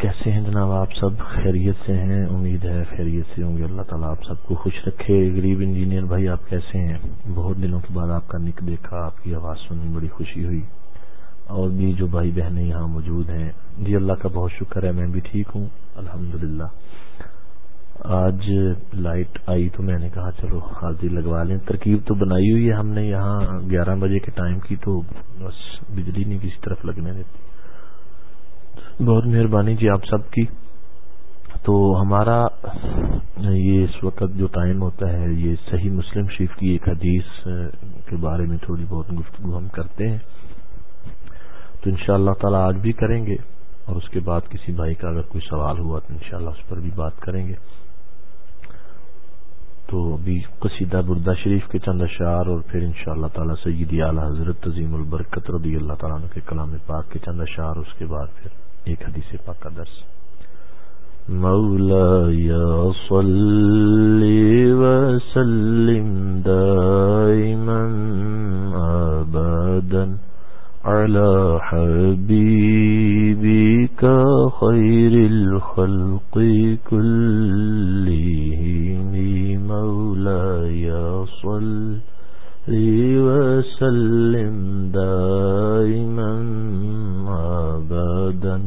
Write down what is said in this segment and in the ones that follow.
کیسے ہیں جناب؟ آپ سب خیریت سے ہیں؟ امید ہے خیریت سے ہوں گے۔ اللہ تعالیٰ آپ سب کو خوش رکھے۔ غریب انجینئر بھائی، آپ کیسے ہیں؟ بہت دنوں کے بعد آپ کا نک دیکھا، آپ کی آواز سنی بڑی خوشی ہوئی۔ اور بھی جو بھائی بہنیں یہاں موجود ہیں جی اللہ کا بہت شکر ہے، میں بھی ٹھیک ہوں الحمد آج لائٹ آئی تو میں نے کہا چلو حاضری لگوا لیں۔ ترکیب تو بنائی ہوئی ہے ہم نے یہاں گیارہ بجے کے ٹائم کی، تو بس بجلی نہیں کسی طرف لگنے دیتی۔ بہت مہربانی جی آپ سب کی۔ تو ہمارا یہ اس وقت جو ٹائم ہوتا ہے، یہ صحیح مسلم شریف کی ایک حدیث کے بارے میں تھوڑی بہت گفتگو ہم کرتے ہیں۔ تو ان شاء اللہ تعالی آج بھی کریں گے اور اس کے بعد کسی بھائی کا اگر کوئی سوال ہوا تو انشاءاللہ اس پر بھی بات کریں گے۔ تو ابھی قصیدہ بردہ شریف کے چند اشعار اور پھر انشاءاللہ اللہ تعالیٰ سیدی اعلی حضرت عظیم البرکت رضی اللہ تعالیٰ کے کلام پاک کے چند اشعار، اس کے بعد پھر ایک حدیث پاک کا درس۔ مولا یا صلی وسلم دائما ابدا على حبيبك خير الخلق كلهم، مولاي صل وسلم دائما أبدا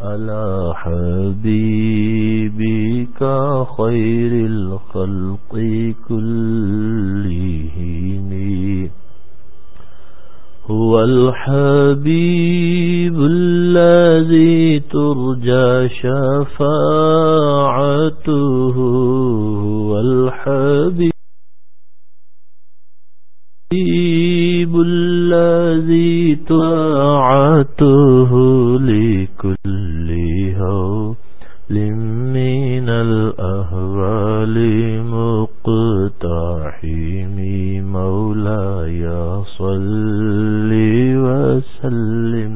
على حبيبك خير الخلق كلهم هو الحبيب الذي ترجى شفاعته هو الحبيب الذي طاعته لكل هول من الأهوال مقتحم مولاي صل وسلم.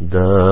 دائما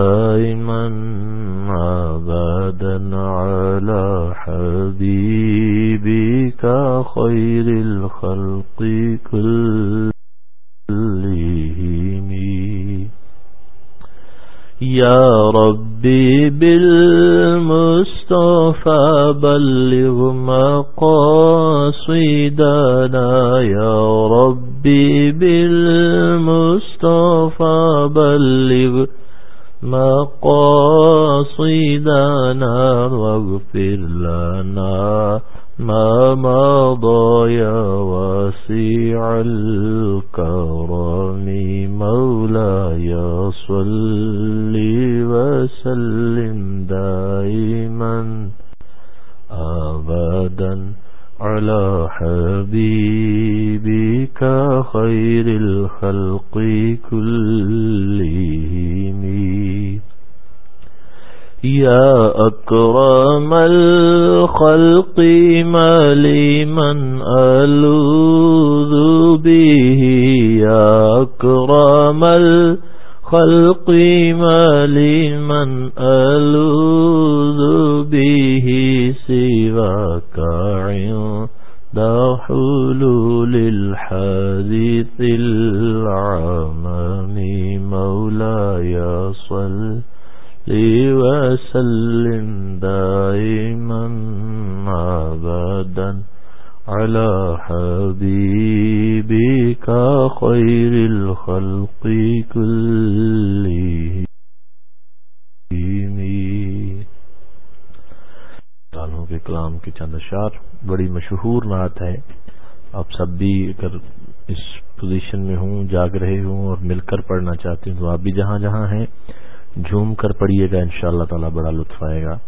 انشاءاللہ اللہ تعالی بڑا لطف آئے گا۔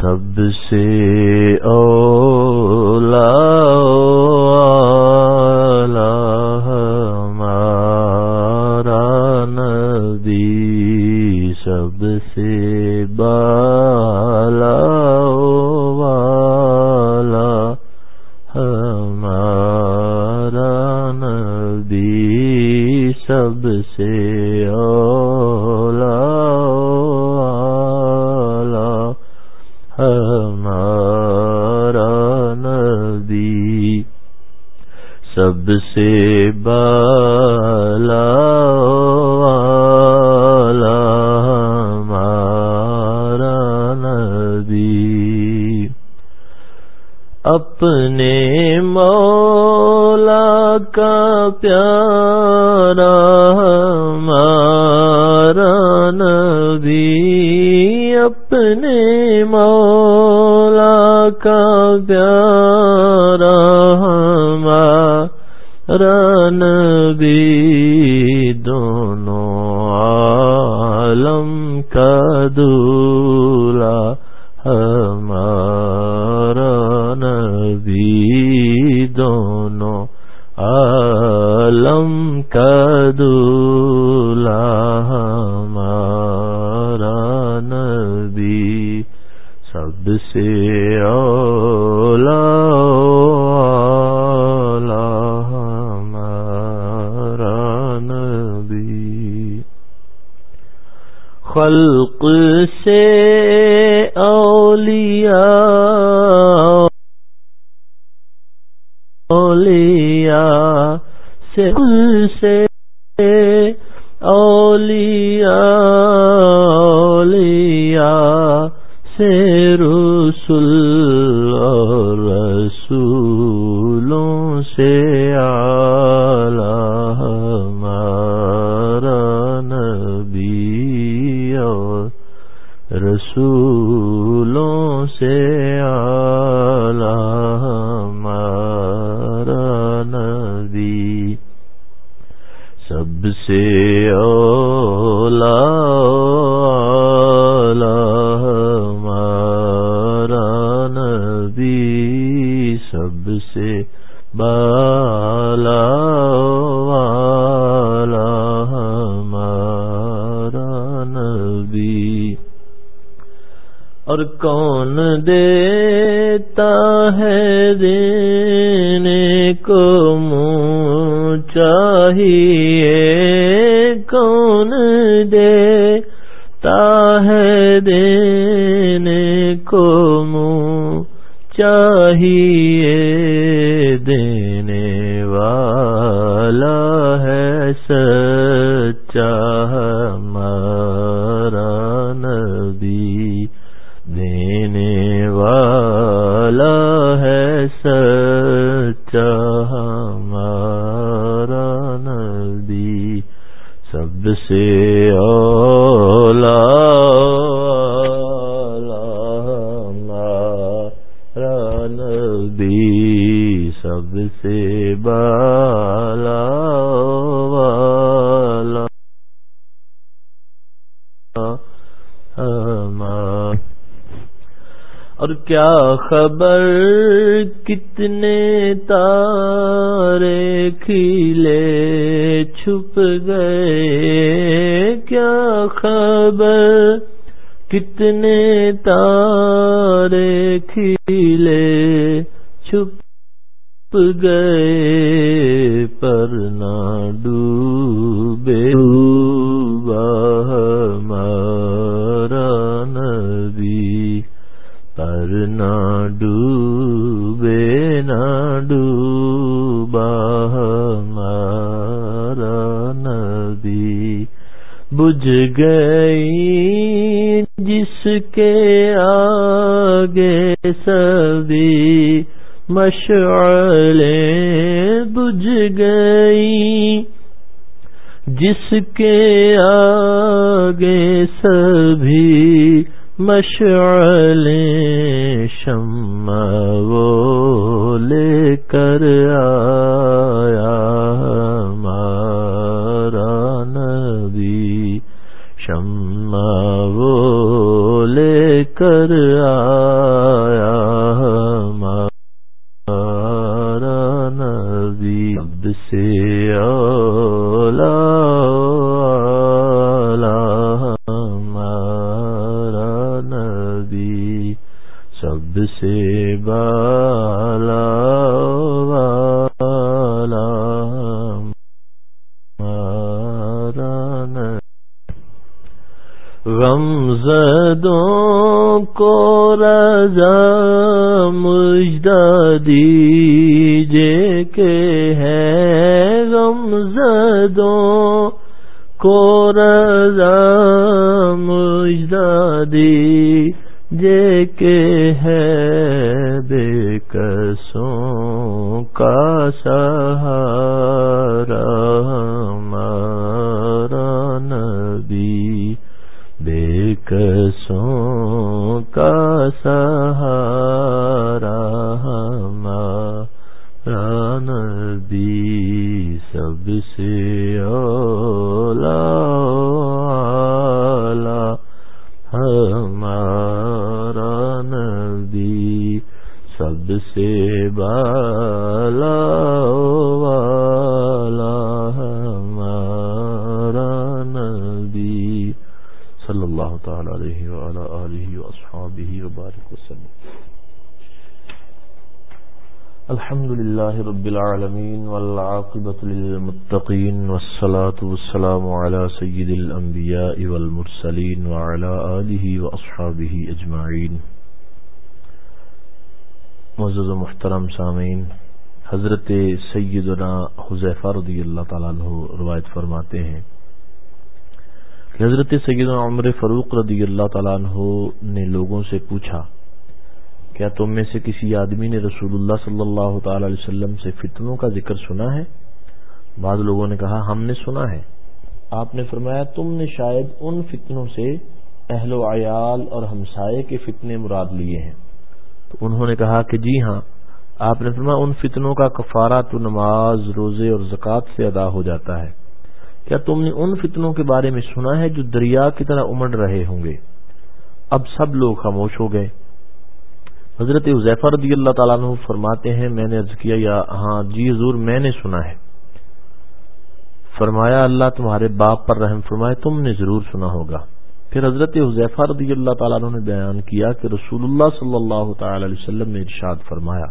سب سے او رسولوں سے آلہ ہمارا نبی سب سے اولا ہوں خبر کتنے بجھ گئی جس کے آگے سبھی مشعلیں بجھ گئی جس کے آگے سبھی مشعلیں شمع وہ لے کر شمع وہ لے کر آ کو رضا مجدہ دی جے کے والعاقبة للمتقين والصلاة والسلام على سيد الأنبياء والمرسلين وعلى آله وأصحابه أجمعين. معزز محترم سامعین، حضرت سیدنا حذیفہ رضی اللہ تعالیٰ عنہ روایت فرماتے ہیں کہ حضرت سیدنا عمر فروق رضی اللہ تعالیٰ عنہ نے لوگوں سے پوچھا کیا تم میں سے کسی آدمی نے رسول اللہ صلی اللہ تعالی علیہ وسلم سے فتنوں کا ذکر سنا ہے؟ بعض لوگوں نے کہا، ہم نے سنا ہے۔ آپ نے فرمایا، تم نے شاید ان فتنوں سے اہل و عیال اور ہمسائے کے فتنے مراد لیے ہیں۔ تو انہوں نے کہا کہ جی ہاں آپ نے فرمایا، ان فتنوں کا کفارہ تو نماز، روزے اور زکوٰۃ سے ادا ہو جاتا ہے۔ کیا تم نے ان فتنوں کے بارے میں سنا ہے جو دریا کی طرح امڑ رہے ہوں گے؟ اب سب لوگ خاموش ہو گئے۔ حضرت حضیفہ رضی اللہ تعالیٰ عنہ فرماتے ہیں، میں نے عرض کیا، یا ہاں جی حضور، میں نے سنا ہے۔ فرمایا، اللہ تمہارے باپ پر رحم فرمائے، تم نے ضرور سنا ہوگا۔ پھر حضرت حضیفہ رضی اللہ تعالیٰ عنہ نے بیان کیا کہ رسول اللہ صلی اللہ تعالی علیہ وسلم نے ارشاد فرمایا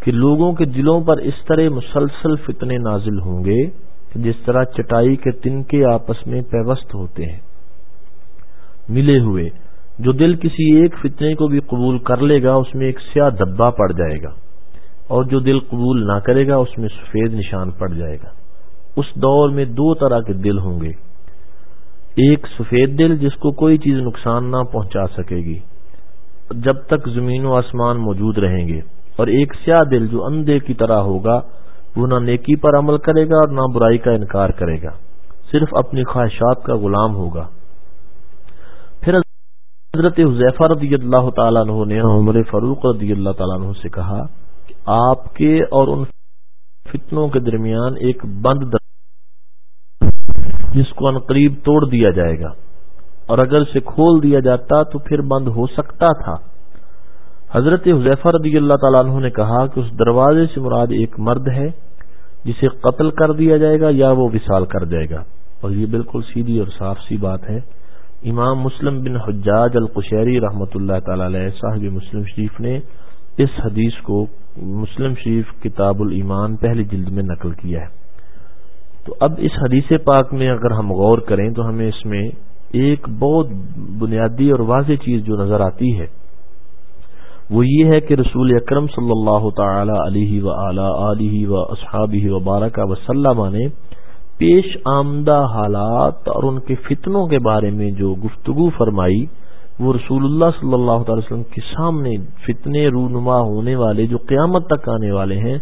کہ لوگوں کے دلوں پر اس طرح مسلسل فتنے نازل ہوں گے کہ جس طرح چٹائی کے تنکے آپس میں پیوست ہوتے ہیں۔ ملے ہوئے جو دل کسی ایک فتنے کو بھی قبول کر لے گا، اس میں ایک سیاہ دبا پڑ جائے گا۔ اور جو دل قبول نہ کرے گا، اس میں سفید نشان پڑ جائے گا۔ اس دور میں دو طرح کے دل ہوں گے۔ ایک سفید دل جس کو کوئی چیز نقصان نہ پہنچا سکے گی۔ جب تک زمین و آسمان موجود رہیں گے۔ اور ایک سیاہ دل جو اندھے کی طرح ہوگا، وہ نہ نیکی پر عمل کرے گا اور نہ برائی کا انکار کرے گا۔ صرف اپنی خواہشات کا غلام ہوگا۔ حضرت حضیفہ رضی اللہ تعالیٰ عنہ نے عمر فاروق رضی اللہ تعالیٰ عنہ سے کہا کہ آپ کے اور ان فتنوں کے درمیان ایک بند در جس کو انقریب توڑ دیا جائے گا۔ اور اگر سے کھول دیا جاتا تو پھر بند ہو سکتا تھا۔ حضرت حضیفہ رضی اللہ تعالیٰ عنہ نے کہا کہ اس دروازے سے مراد ایک مرد ہے، جسے قتل کر دیا جائے گا یا وہ وصال کر جائے گا۔ اور یہ بالکل سیدھی اور صاف سی بات ہے۔ امام مسلم بن حجاج القشیری رحمۃ اللہ تعالی علیہ صاحب مسلم شریف نے اس حدیث کو مسلم شریف کتاب الایمان پہلی جلد میں نقل کیا ہے۔ تو اب اس حدیث پاک میں اگر ہم غور کریں تو ہمیں اس میں ایک بہت بنیادی اور واضح چیز جو نظر آتی ہے، وہ یہ ہے کہ رسول اکرم صلی اللہ تعالی علیہ و علیہ و اصحابہ وبارک وسلم نے پیش آمدہ حالات اور ان کے فتنوں کے بارے میں جو گفتگو فرمائی، وہ رسول اللہ صلی اللہ تعالی وسلم کے سامنے فتنے رونما ہونے والے، جو قیامت تک آنے والے ہیں،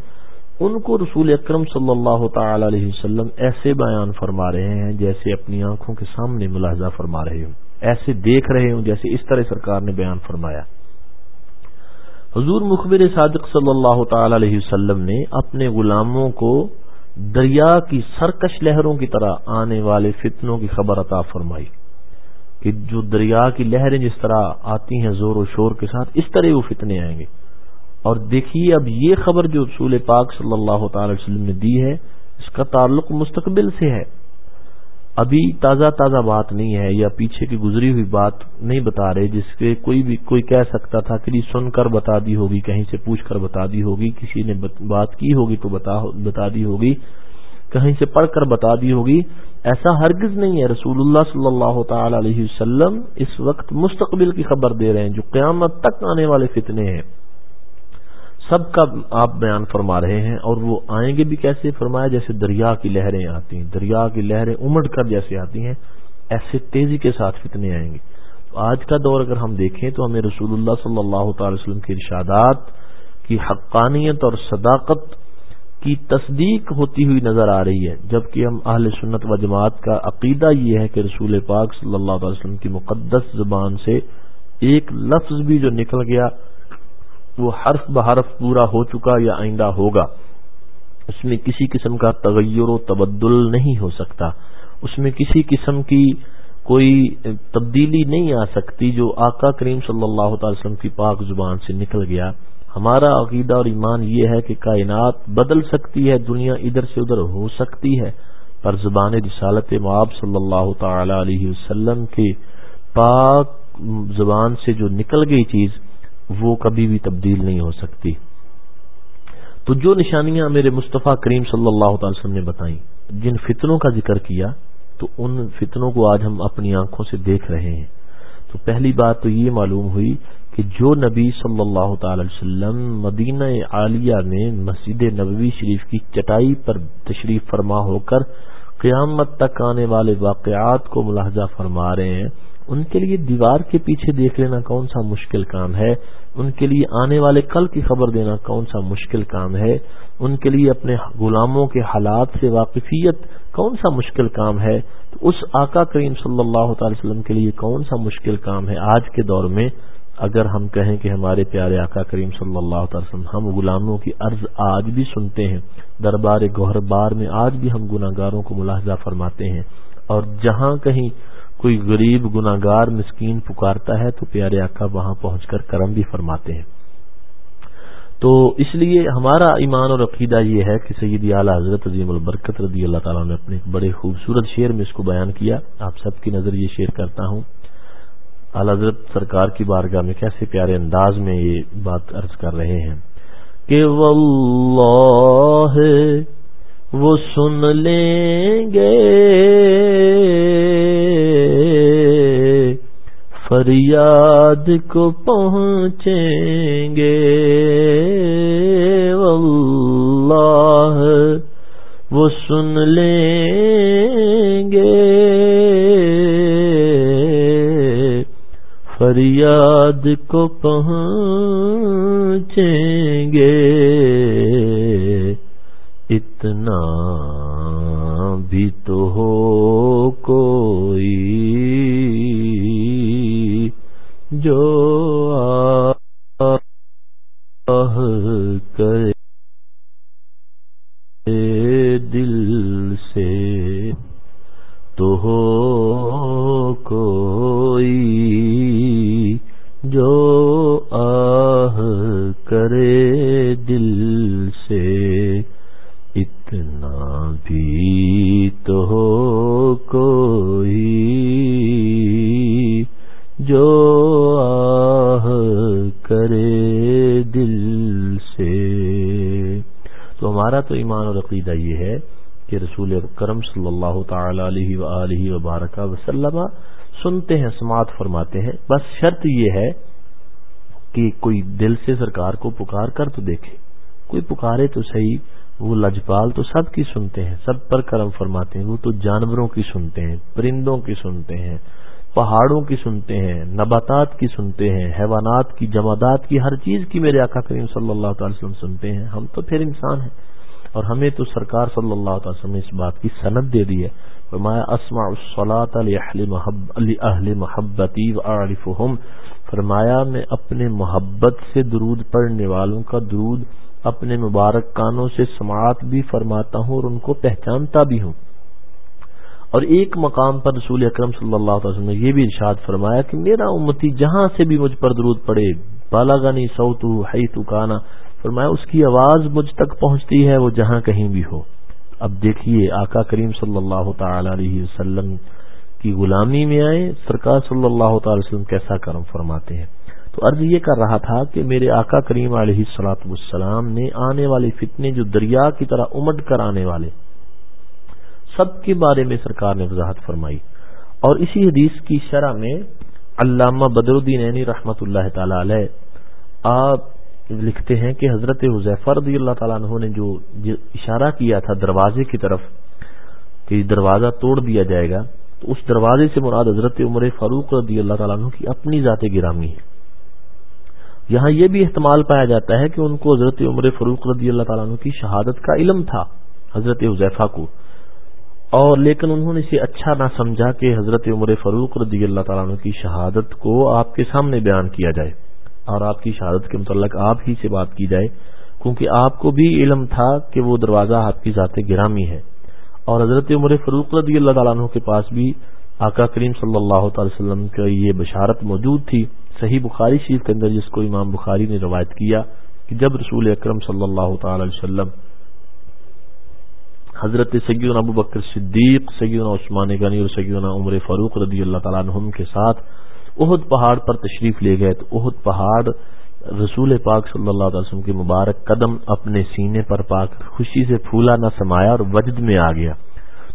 ان کو رسول اکرم صلی اللہ تعالی علیہ وسلم ایسے بیان فرما رہے ہیں جیسے اپنی آنکھوں کے سامنے ملاحظہ فرما رہے ہوں، ایسے دیکھ رہے ہوں جیسے اس طرح سرکار نے بیان فرمایا۔ حضور مخبر صادق صلی اللہ تعالی علیہ وسلم نے اپنے غلاموں کو دریا کی سرکش لہروں کی طرح آنے والے فتنوں کی خبر عطا فرمائی کہ جو دریا کی لہریں جس طرح آتی ہیں زور و شور کے ساتھ، اس طرح وہ فتنے آئیں گے۔ اور دیکھیے اب یہ خبر جو رسول پاک صلی اللہ تعالی وسلم نے دی ہے، اس کا تعلق مستقبل سے ہے۔ ابھی تازہ تازہ بات نہیں ہے یا پیچھے کی گزری ہوئی بات نہیں بتا رہے، جس کے کوئی بھی کوئی کہہ سکتا تھا کہ جی سن کر بتا دی ہوگی، کہیں سے پوچھ کر بتا دی ہوگی، کسی نے بات کی ہوگی تو بتا دی ہوگی، کہیں سے پڑھ کر بتا دی ہوگی۔ ایسا ہرگز نہیں ہے۔ رسول اللہ صلی اللہ تعالی علیہ وسلم اس وقت مستقبل کی خبر دے رہے ہیں، جو قیامت تک آنے والے فتنے ہیں۔ سب کا آپ بیان فرما رہے ہیں اور وہ آئیں گے بھی کیسے فرمایا جیسے دریا کی لہریں آتی ہیں۔ دریا کی لہریں امڑ کر جیسے آتی ہیں، ایسے تیزی کے ساتھ فتنے آئیں گے۔ تو آج کا دور اگر ہم دیکھیں تو ہمیں رسول اللہ صلی اللہ تعالی وسلم کے ارشادات کی حقانیت اور صداقت کی تصدیق ہوتی ہوئی نظر آ رہی ہے۔ جبکہ ہم اہل سنت و جماعت کا عقیدہ یہ ہے کہ رسول پاک صلی اللہ علیہ وسلم کی مقدس زبان سے ایک لفظ بھی جو نکل گیا وہ حرف بحرف پورا ہو چکا یا آئندہ ہوگا۔ اس میں کسی قسم کا تغیر و تبدل نہیں ہو سکتا۔ اس میں کسی قسم کی کوئی تبدیلی نہیں آ سکتی جو آقا کریم صلی اللہ تعالی وسلم کی پاک زبان سے نکل گیا۔ ہمارا عقیدہ اور ایمان یہ ہے کہ کائنات بدل سکتی ہے، دنیا ادھر سے ادھر ہو سکتی ہے۔ پر زبان رسالت معاب صلی اللہ تعالی علیہ وسلم کے پاک زبان سے جو نکل گئی چیز وہ کبھی بھی تبدیل نہیں ہو سکتی۔ تو جو نشانیاں میرے مصطفیٰ کریم صلی اللہ تعالی وسلم نے بتائیں، جن فتنوں کا ذکر کیا، تو ان فتنوں کو آج ہم اپنی آنکھوں سے دیکھ رہے ہیں۔ تو پہلی بات تو یہ معلوم ہوئی کہ جو نبی صلی اللہ تعالی وسلم مدینہ عالیہ میں مسجد نبوی شریف کی چٹائی پر تشریف فرما ہو کر قیامت تک آنے والے واقعات کو ملاحظہ فرما رہے ہیں ان کے لیے دیوار کے پیچھے دیکھ لینا کون سا مشکل کام ہے، ان کے لیے آنے والے کل کی خبر دینا کون سا مشکل کام ہے، ان کے لیے اپنے غلاموں کے حالات سے واقفیت کون سا مشکل کام ہے۔ تو اس آقا کریم صلی اللہ تعالی وسلم کے لیے کون سا مشکل کام ہے آج کے دور میں؟ اگر ہم کہیں کہ ہمارے پیارے آقا کریم صلی اللہ تعالی وسلم، ہم غلاموں کی عرض آج بھی سنتے ہیں، دربار گوہر بار میں آج بھی ہم گناہ گاروں کو ملاحظہ فرماتے ہیں، اور جہاں کہیں کوئی غریب گناگار مسکین پکارتا ہے تو پیارے آقا وہاں پہنچ کر کرم بھی فرماتے ہیں۔ تو اس لیے ہمارا ایمان اور عقیدہ یہ ہے کہ سیدی اعلیٰ حضرت عظیم البرکت رضی اللہ تعالیٰ نے اپنے بڑے خوبصورت شعر میں اس کو بیان کیا۔ آپ سب کی نظر یہ شعر کرتا ہوں۔ اعلی حضرت سرکار کی بارگاہ میں کیسے پیارے انداز میں یہ بات عرض کر رہے ہیں کہ واللہ وہ سن لیں گے۔ فریاد کو پہنچیں گے۔ واللہ وہ سن لیں گے۔ فریاد کو پہنچیں گے اتنا بھی تو ہو کوئی جو سنتے ہیں، سماعت فرماتے ہیں۔ بس شرط یہ ہے کہ کوئی دل سے سرکار کو پکار کر تو دیکھے۔ کوئی پکارے تو صحیح، وہ لجپال تو سب کی سنتے ہیں، سب پر کرم فرماتے ہیں۔ وہ تو جانوروں کی سنتے ہیں، پرندوں کی سنتے ہیں، پہاڑوں کی سنتے ہیں، نباتات کی سنتے ہیں، حیوانات کی، جمادات کی، ہر چیز کی میرے آقا کریم صلی اللہ تعالی وسلم سنتے ہیں۔ ہم تو پھر انسان ہیں۔ اور ہمیں تو سرکار صلی اللہ تعالی وسلم اس بات کی سند دے دی ہے۔ فرمایا اسمع الصلاۃ لاہل محبتی واعرفهم فرمایا، میں اپنے محبت سے درود پڑھنے والوں کا درود، اپنے مبارک کانوں سے سماعت بھی فرماتا ہوں اور ان کو پہچانتا بھی ہوں۔ اور ایک مقام پر رسول اکرم صلی اللہ علیہ وسلم نے یہ بھی ارشاد فرمایا کہ میرا امتی جہاں سے بھی مجھ پر درود پڑے بالاگانی سوتو ہئی تو کانا، فرمایا، اس کی آواز مجھ تک پہنچتی ہے، وہ جہاں کہیں بھی ہو۔ اب دیکھیے، آقا کریم صلی اللہ تعالی علیہ وسلم کی غلامی میں آئے سرکار صلی اللہ تعالی وسلم کیسا کرم فرماتے ہیں؟ تو عرض یہ کر رہا تھا کہ میرے آقا کریم علیہ سلاۃ والسلام نے آنے والے فتنے جو دریا کی طرح امٹ کر آنے والے، سب کے بارے میں سرکار نے وضاحت فرمائی۔ اور اسی حدیث کی شرح میں علامہ بدر الدین عینی رحمت اللہ تعالی علیہ، آپ لکھتے ہیں کہ حضرت حضیفر رضی اللہ تعالیٰ عنہ نے جو اشارہ کیا تھا دروازے کی طرف کہ دروازہ توڑ دیا جائے گا، تو اس دروازے سے مراد حضرت عمر فاروق رضی اللہ تعالیٰ عنہ کی اپنی ذات گرامی ہے۔ یہاں یہ بھی احتمال پایا جاتا ہے کہ ان کو حضرت عمر فروخ رضی اللہ تعالیٰ عنہ کی شہادت کا علم تھا حضرت حضیفہ کو۔ اور لیکن انہوں نے اسے اچھا نہ سمجھا کہ حضرت عمر فروخ رضی اللہ تعالیٰ عنہ کی شہادت کو آپ کے سامنے بیان کیا جائے۔ اور آپ کی شہادت کے متعلق آپ ہی سے بات کی جائے، کیونکہ آپ کو بھی علم تھا کہ وہ دروازہ آپ کی ذات گرامی ہے۔ اور حضرت عمر فروخ رضی اللہ تعالیٰ عنہ کے پاس بھی آقا کریم صلی اللہ تعالی وسلم کا یہ بشارت موجود تھی۔ صحیح بخاری شریف کے اندر جس کو امام بخاری نے روایت کیا کہ جب رسول اکرم صلی اللہ تعالی وسلم حضرت سیدنا ابو بکر صدیق، سیدنا عثمان غنی اور سیدنا عمر فاروق رضی اللہ تعالیٰ عنہم کے ساتھ احد پہاڑ پر تشریف لے گئے تو احد پہاڑ رسول پاک صلی اللہ علیہ وسلم کے مبارک قدم اپنے سینے پر پاک خوشی سے پھولا نہ سمایا اور وجد میں آ گیا۔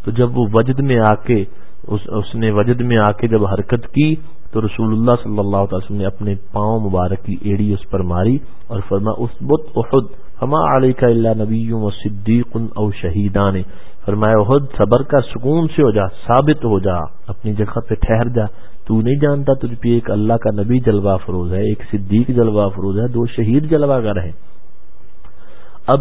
تو جب وہ وجد میں آ کے اس نے وجد میں آ کے جب حرکت کی تو رسول اللہ صلی اللہ علیہ وسلم نے اپنے پاؤں مبارک کی ایڑی اس پر ماری اور فرما، اس بت احد ہما علی کا اللہ نبی و صدیق او شہیدان۔ فرمایا، احد، صبر کا سکون سے ہو جا، ثابت ہو جا، اپنی جگہ پہ ٹھہر جا۔ تو نہیں جانتا تجھ پہ ایک اللہ کا نبی جلوہ فروز ہے، ایک صدیق جلوہ فروز ہے، دو شہید جلوہ گر ہے اب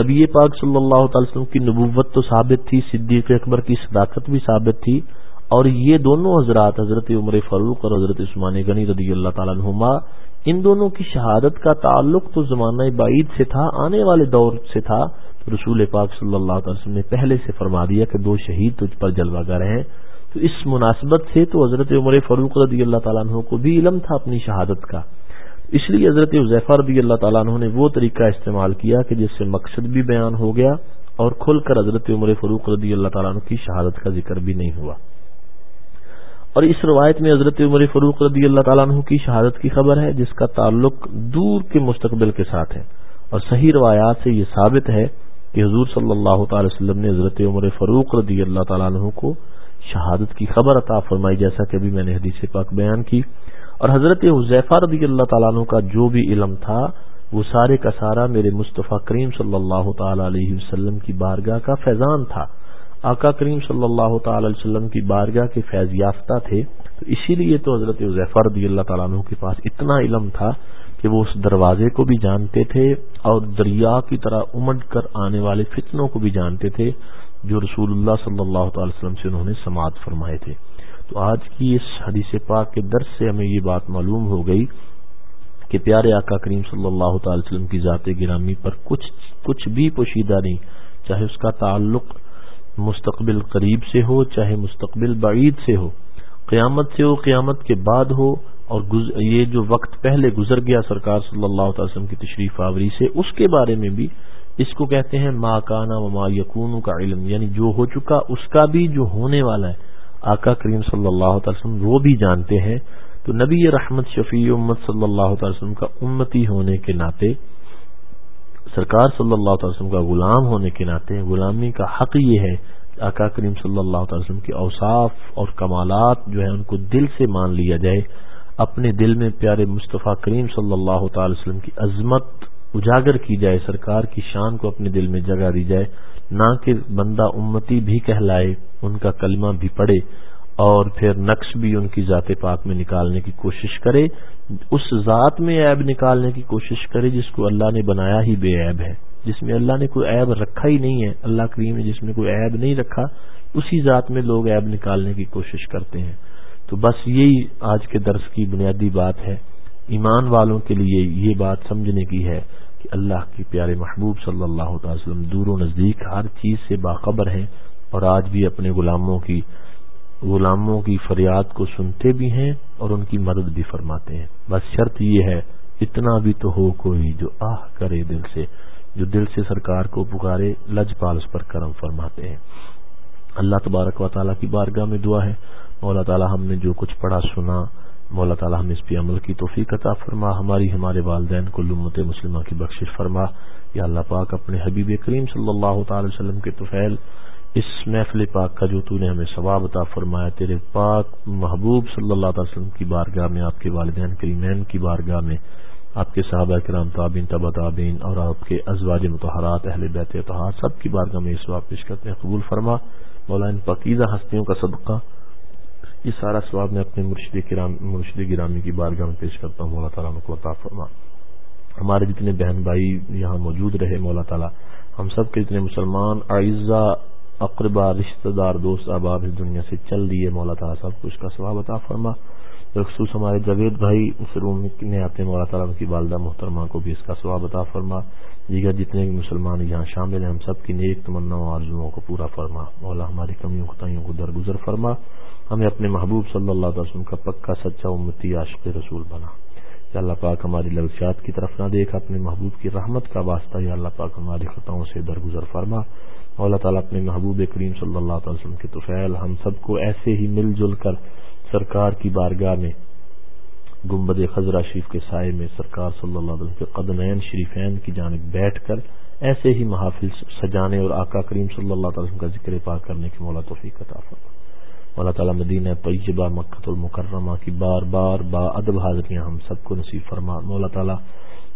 نبی پاک صلی اللہ تعالی وسلم کی نبوت تو ثابت تھی، صدیق اکبر کی صداقت بھی ثابت تھی۔ اور یہ دونوں حضرات، حضرت عمر فاروق اور حضرت عثمان غنی رضی اللہ تعالیٰ عنہما، ان دونوں کی شہادت کا تعلق تو زمانہ بعید سے تھا، آنے والے دور سے تھا۔ تو رسول پاک صلی اللہ علیہ وسلم نے پہلے سے فرما دیا کہ دو شہید تجھ پر جلوہ گر ہیں۔ تو اس مناسبت سے تو حضرت عمر فاروق رضی اللہ تعالیٰ عنہ کو بھی علم تھا اپنی شہادت کا۔ اس لیے حضرت عظیفہ رضی اللہ تعالیٰ عنہ نے وہ طریقہ استعمال کیا کہ جس سے مقصد بھی بیان ہو گیا اور کھل کر حضرت عمر فروخ رضی اللہ تعالیٰ عنہ کی شہادت کا ذکر بھی نہیں ہوا۔ اور اس روایت میں حضرت عمر فروخ رضی اللہ تعالیٰ عنہ کی شہادت کی خبر ہے جس کا تعلق دور کے مستقبل کے ساتھ ہے۔ اور صحیح روایات سے یہ ثابت ہے کہ حضور صلی اللہ تعالی وسلم نے حضرت عمر فروخ رضی اللہ تعالیٰ عنہ کو شہادت کی خبر عطا فرمائی، جیسا کہ ابھی میں نے حدیث پاک بیان کی۔ اور حضرت حضیفہ رضی اللہ تعالیٰ عنہ کا جو بھی علم تھا، وہ سارے کا سارا میرے مصطفیٰ کریم صلی اللہ تعالی علیہ وسلم کی بارگاہ کا فیضان تھا۔ آقا کریم صلی اللہ تعالی علیہ وسلم کی بارگاہ کے فیض یافتہ تھے۔ تو اسی لیے تو حضرت حضیفہ رضی اللہ تعالیٰ عنہ کے پاس اتنا علم تھا کہ وہ اس دروازے کو بھی جانتے تھے اور دریا کی طرح امڈ کر آنے والے فتنوں کو بھی جانتے تھے۔ جو رسول اللہ صلی اللہ تعالی وسلم سے انہوں نے سماعت فرمائے تھے۔ تو آج کی اس حدیث پاک کے درس سے ہمیں یہ بات معلوم ہو گئی کہ پیارے آقا کریم صلی اللہ تعالی وسلم کی ذات گرامی پر کچھ کچھ بھی پوشیدہ نہیں، چاہے اس کا تعلق مستقبل قریب سے ہو، چاہے مستقبل بعید سے ہو، قیامت سے ہو، قیامت کے بعد ہو، اور یہ جو وقت پہلے گزر گیا سرکار صلی اللہ تعالی وسلم کی تشریف آوری سے، اس کے بارے میں بھی اس کو کہتے ہیں ما کانا و ما یقون کا علم یعنی جو ہو چکا اس کا بھی جو ہونے والا ہے۔ آقا کریم صلی اللہ تعالی وسلم وہ بھی جانتے ہیں۔ تو نبی رحمت شفیع امت صلی اللہ تعالی وسلم کا امتی ہونے کے ناطے، سرکار صلی اللہ تعالی وسلم کا غلام ہونے کے ناطے، غلامی کا حق یہ ہے کہ آقا کریم صلی اللہ تعالی وسلم کے اوصاف اور کمالات جو ہے ان کو دل سے مان لیا جائے۔ اپنے دل میں پیارے مصطفیٰ کریم صلی اللہ تعالی وسلم کی عظمت اجاگر کی جائے، سرکار کی شان کو اپنے دل میں جگہ دی جائے، نہ کہ بندہ امتی بھی کہلائے، ان کا کلمہ بھی پڑھے اور پھر نقش بھی ان کی ذات پاک میں نکالنے کی کوشش کرے۔ اس ذات میں عیب نکالنے کی کوشش کرے جس کو اللہ نے بنایا ہی بے عیب ہے۔ جس میں اللہ نے کوئی عیب رکھا ہی نہیں ہے، اللہ کریم نے جس میں کوئی عیب نہیں رکھا، اسی ذات میں لوگ عیب نکالنے کی کوشش کرتے ہیں۔ تو بس یہی آج کے درس کی بنیادی بات ہے۔ ایمان والوں کے لیے یہ بات سمجھنے کی ہے کہ اللہ کے پیارے محبوب صلی اللہ تعالی وسلم دور و نزدیک ہر چیز سے باخبر ہیں اور آج بھی اپنے غلاموں کی غلاموں کی فریاد کو سنتے بھی ہیں اور ان کی مدد بھی فرماتے ہیں۔ بس شرط یہ ہے، اتنا بھی تو ہو کوئی جو آہ کرے دل سے، جو دل سے سرکار کو پکارے، لج پال اس پر کرم فرماتے ہیں۔ اللہ تبارک و تعالیٰ کی بارگاہ میں دعا ہے۔ مولا تعالیٰ ہم نے جو کچھ پڑھا سنا مولا تعالی ہم اس پہ عمل کی توفیق عطا فرما، ہماری ہمارے والدین کو لمت مسلمہ کی بخشش فرما۔ یا اللہ پاک اپنے حبیب کریم صلی اللہ تعالی وسلم کے توفیل، اس محفل پاک کا جو تو نے ہمیں ثواب عطا فرمایا، تیرے پاک محبوب صلی اللہ تعالی وسلم کی بارگاہ میں، آپ کے والدین کریمین کی بارگاہ میں، آپ کے صحابہ کرام تابین تبا تابین اور آپ کے ازواج متحرات، اہل بیت اتحاد سب کی بارگاہ میں اس پیش کرتے ہیں، قبول فرما۔ مولا، ان پقیدہ ہستیوں کا صدقہ یہ سارا سواب میں اپنے مرشد مرشد گرامی کی بارگاہ میں پیش کرتا ہوں۔ اللہ تعالیٰ کو عطا فرما۔ ہمارے جتنے بہن بھائی یہاں موجود رہے، مولا تعالیٰ، ہم سب کے جتنے مسلمان اعزا اقربا، رشتہ دار، دوست، احباب اس دنیا سے چل دیے مولا تعالیٰ سب کچھ کا ثواب عطا فرما۔ خصوص ہمارے جاوید بھائی روم میں آتے ہیں، مولا تعالیٰ کی والدہ محترمہ کو بھی اس کا ثواب عطا فرما۔ دیگر جتنے بھی مسلمان یہاں شامل ہیں، ہم سب کی نیک تمنا آرزوؤں کو پورا فرما۔ مولا ہماری کمیوں خطائیوں کو درگزر فرما۔ ہمیں اپنے محبوب صلی اللہ علیہ وسلم کا پکا سچا امتی عاشق رسول بنا۔ یا اللہ پاک ہماری لفظات کی طرف نہ دیکھ، اپنے محبوب کی رحمت کا واسطہ یا اللہ پاک ہماری خطاؤں سے درگزر فرما۔ اللہ تعالیٰ اپنے محبوب کریم صلی اللہ علیہ وسلم کے توفیل ہم سب کو ایسے ہی مل جل کر سرکار کی بارگاہ میں گمبد خزرہ شریف کے سائے میں سرکار صلی اللہ علیہ وسلم کے قدمین شریفین کی جانب بیٹھ کر ایسے ہی محافل سجانے اور آقا کریم صلی اللہ علیہ وسلم کا ذکر پاک کرنے کی مولا توفیق عطا فرما اللہ تعالیٰ مدینہ طیبہ مکت المکرمہ کی بار بار با ادب حاضریاں ہم سب کو نصیب فرما۔ مولا تعالیٰ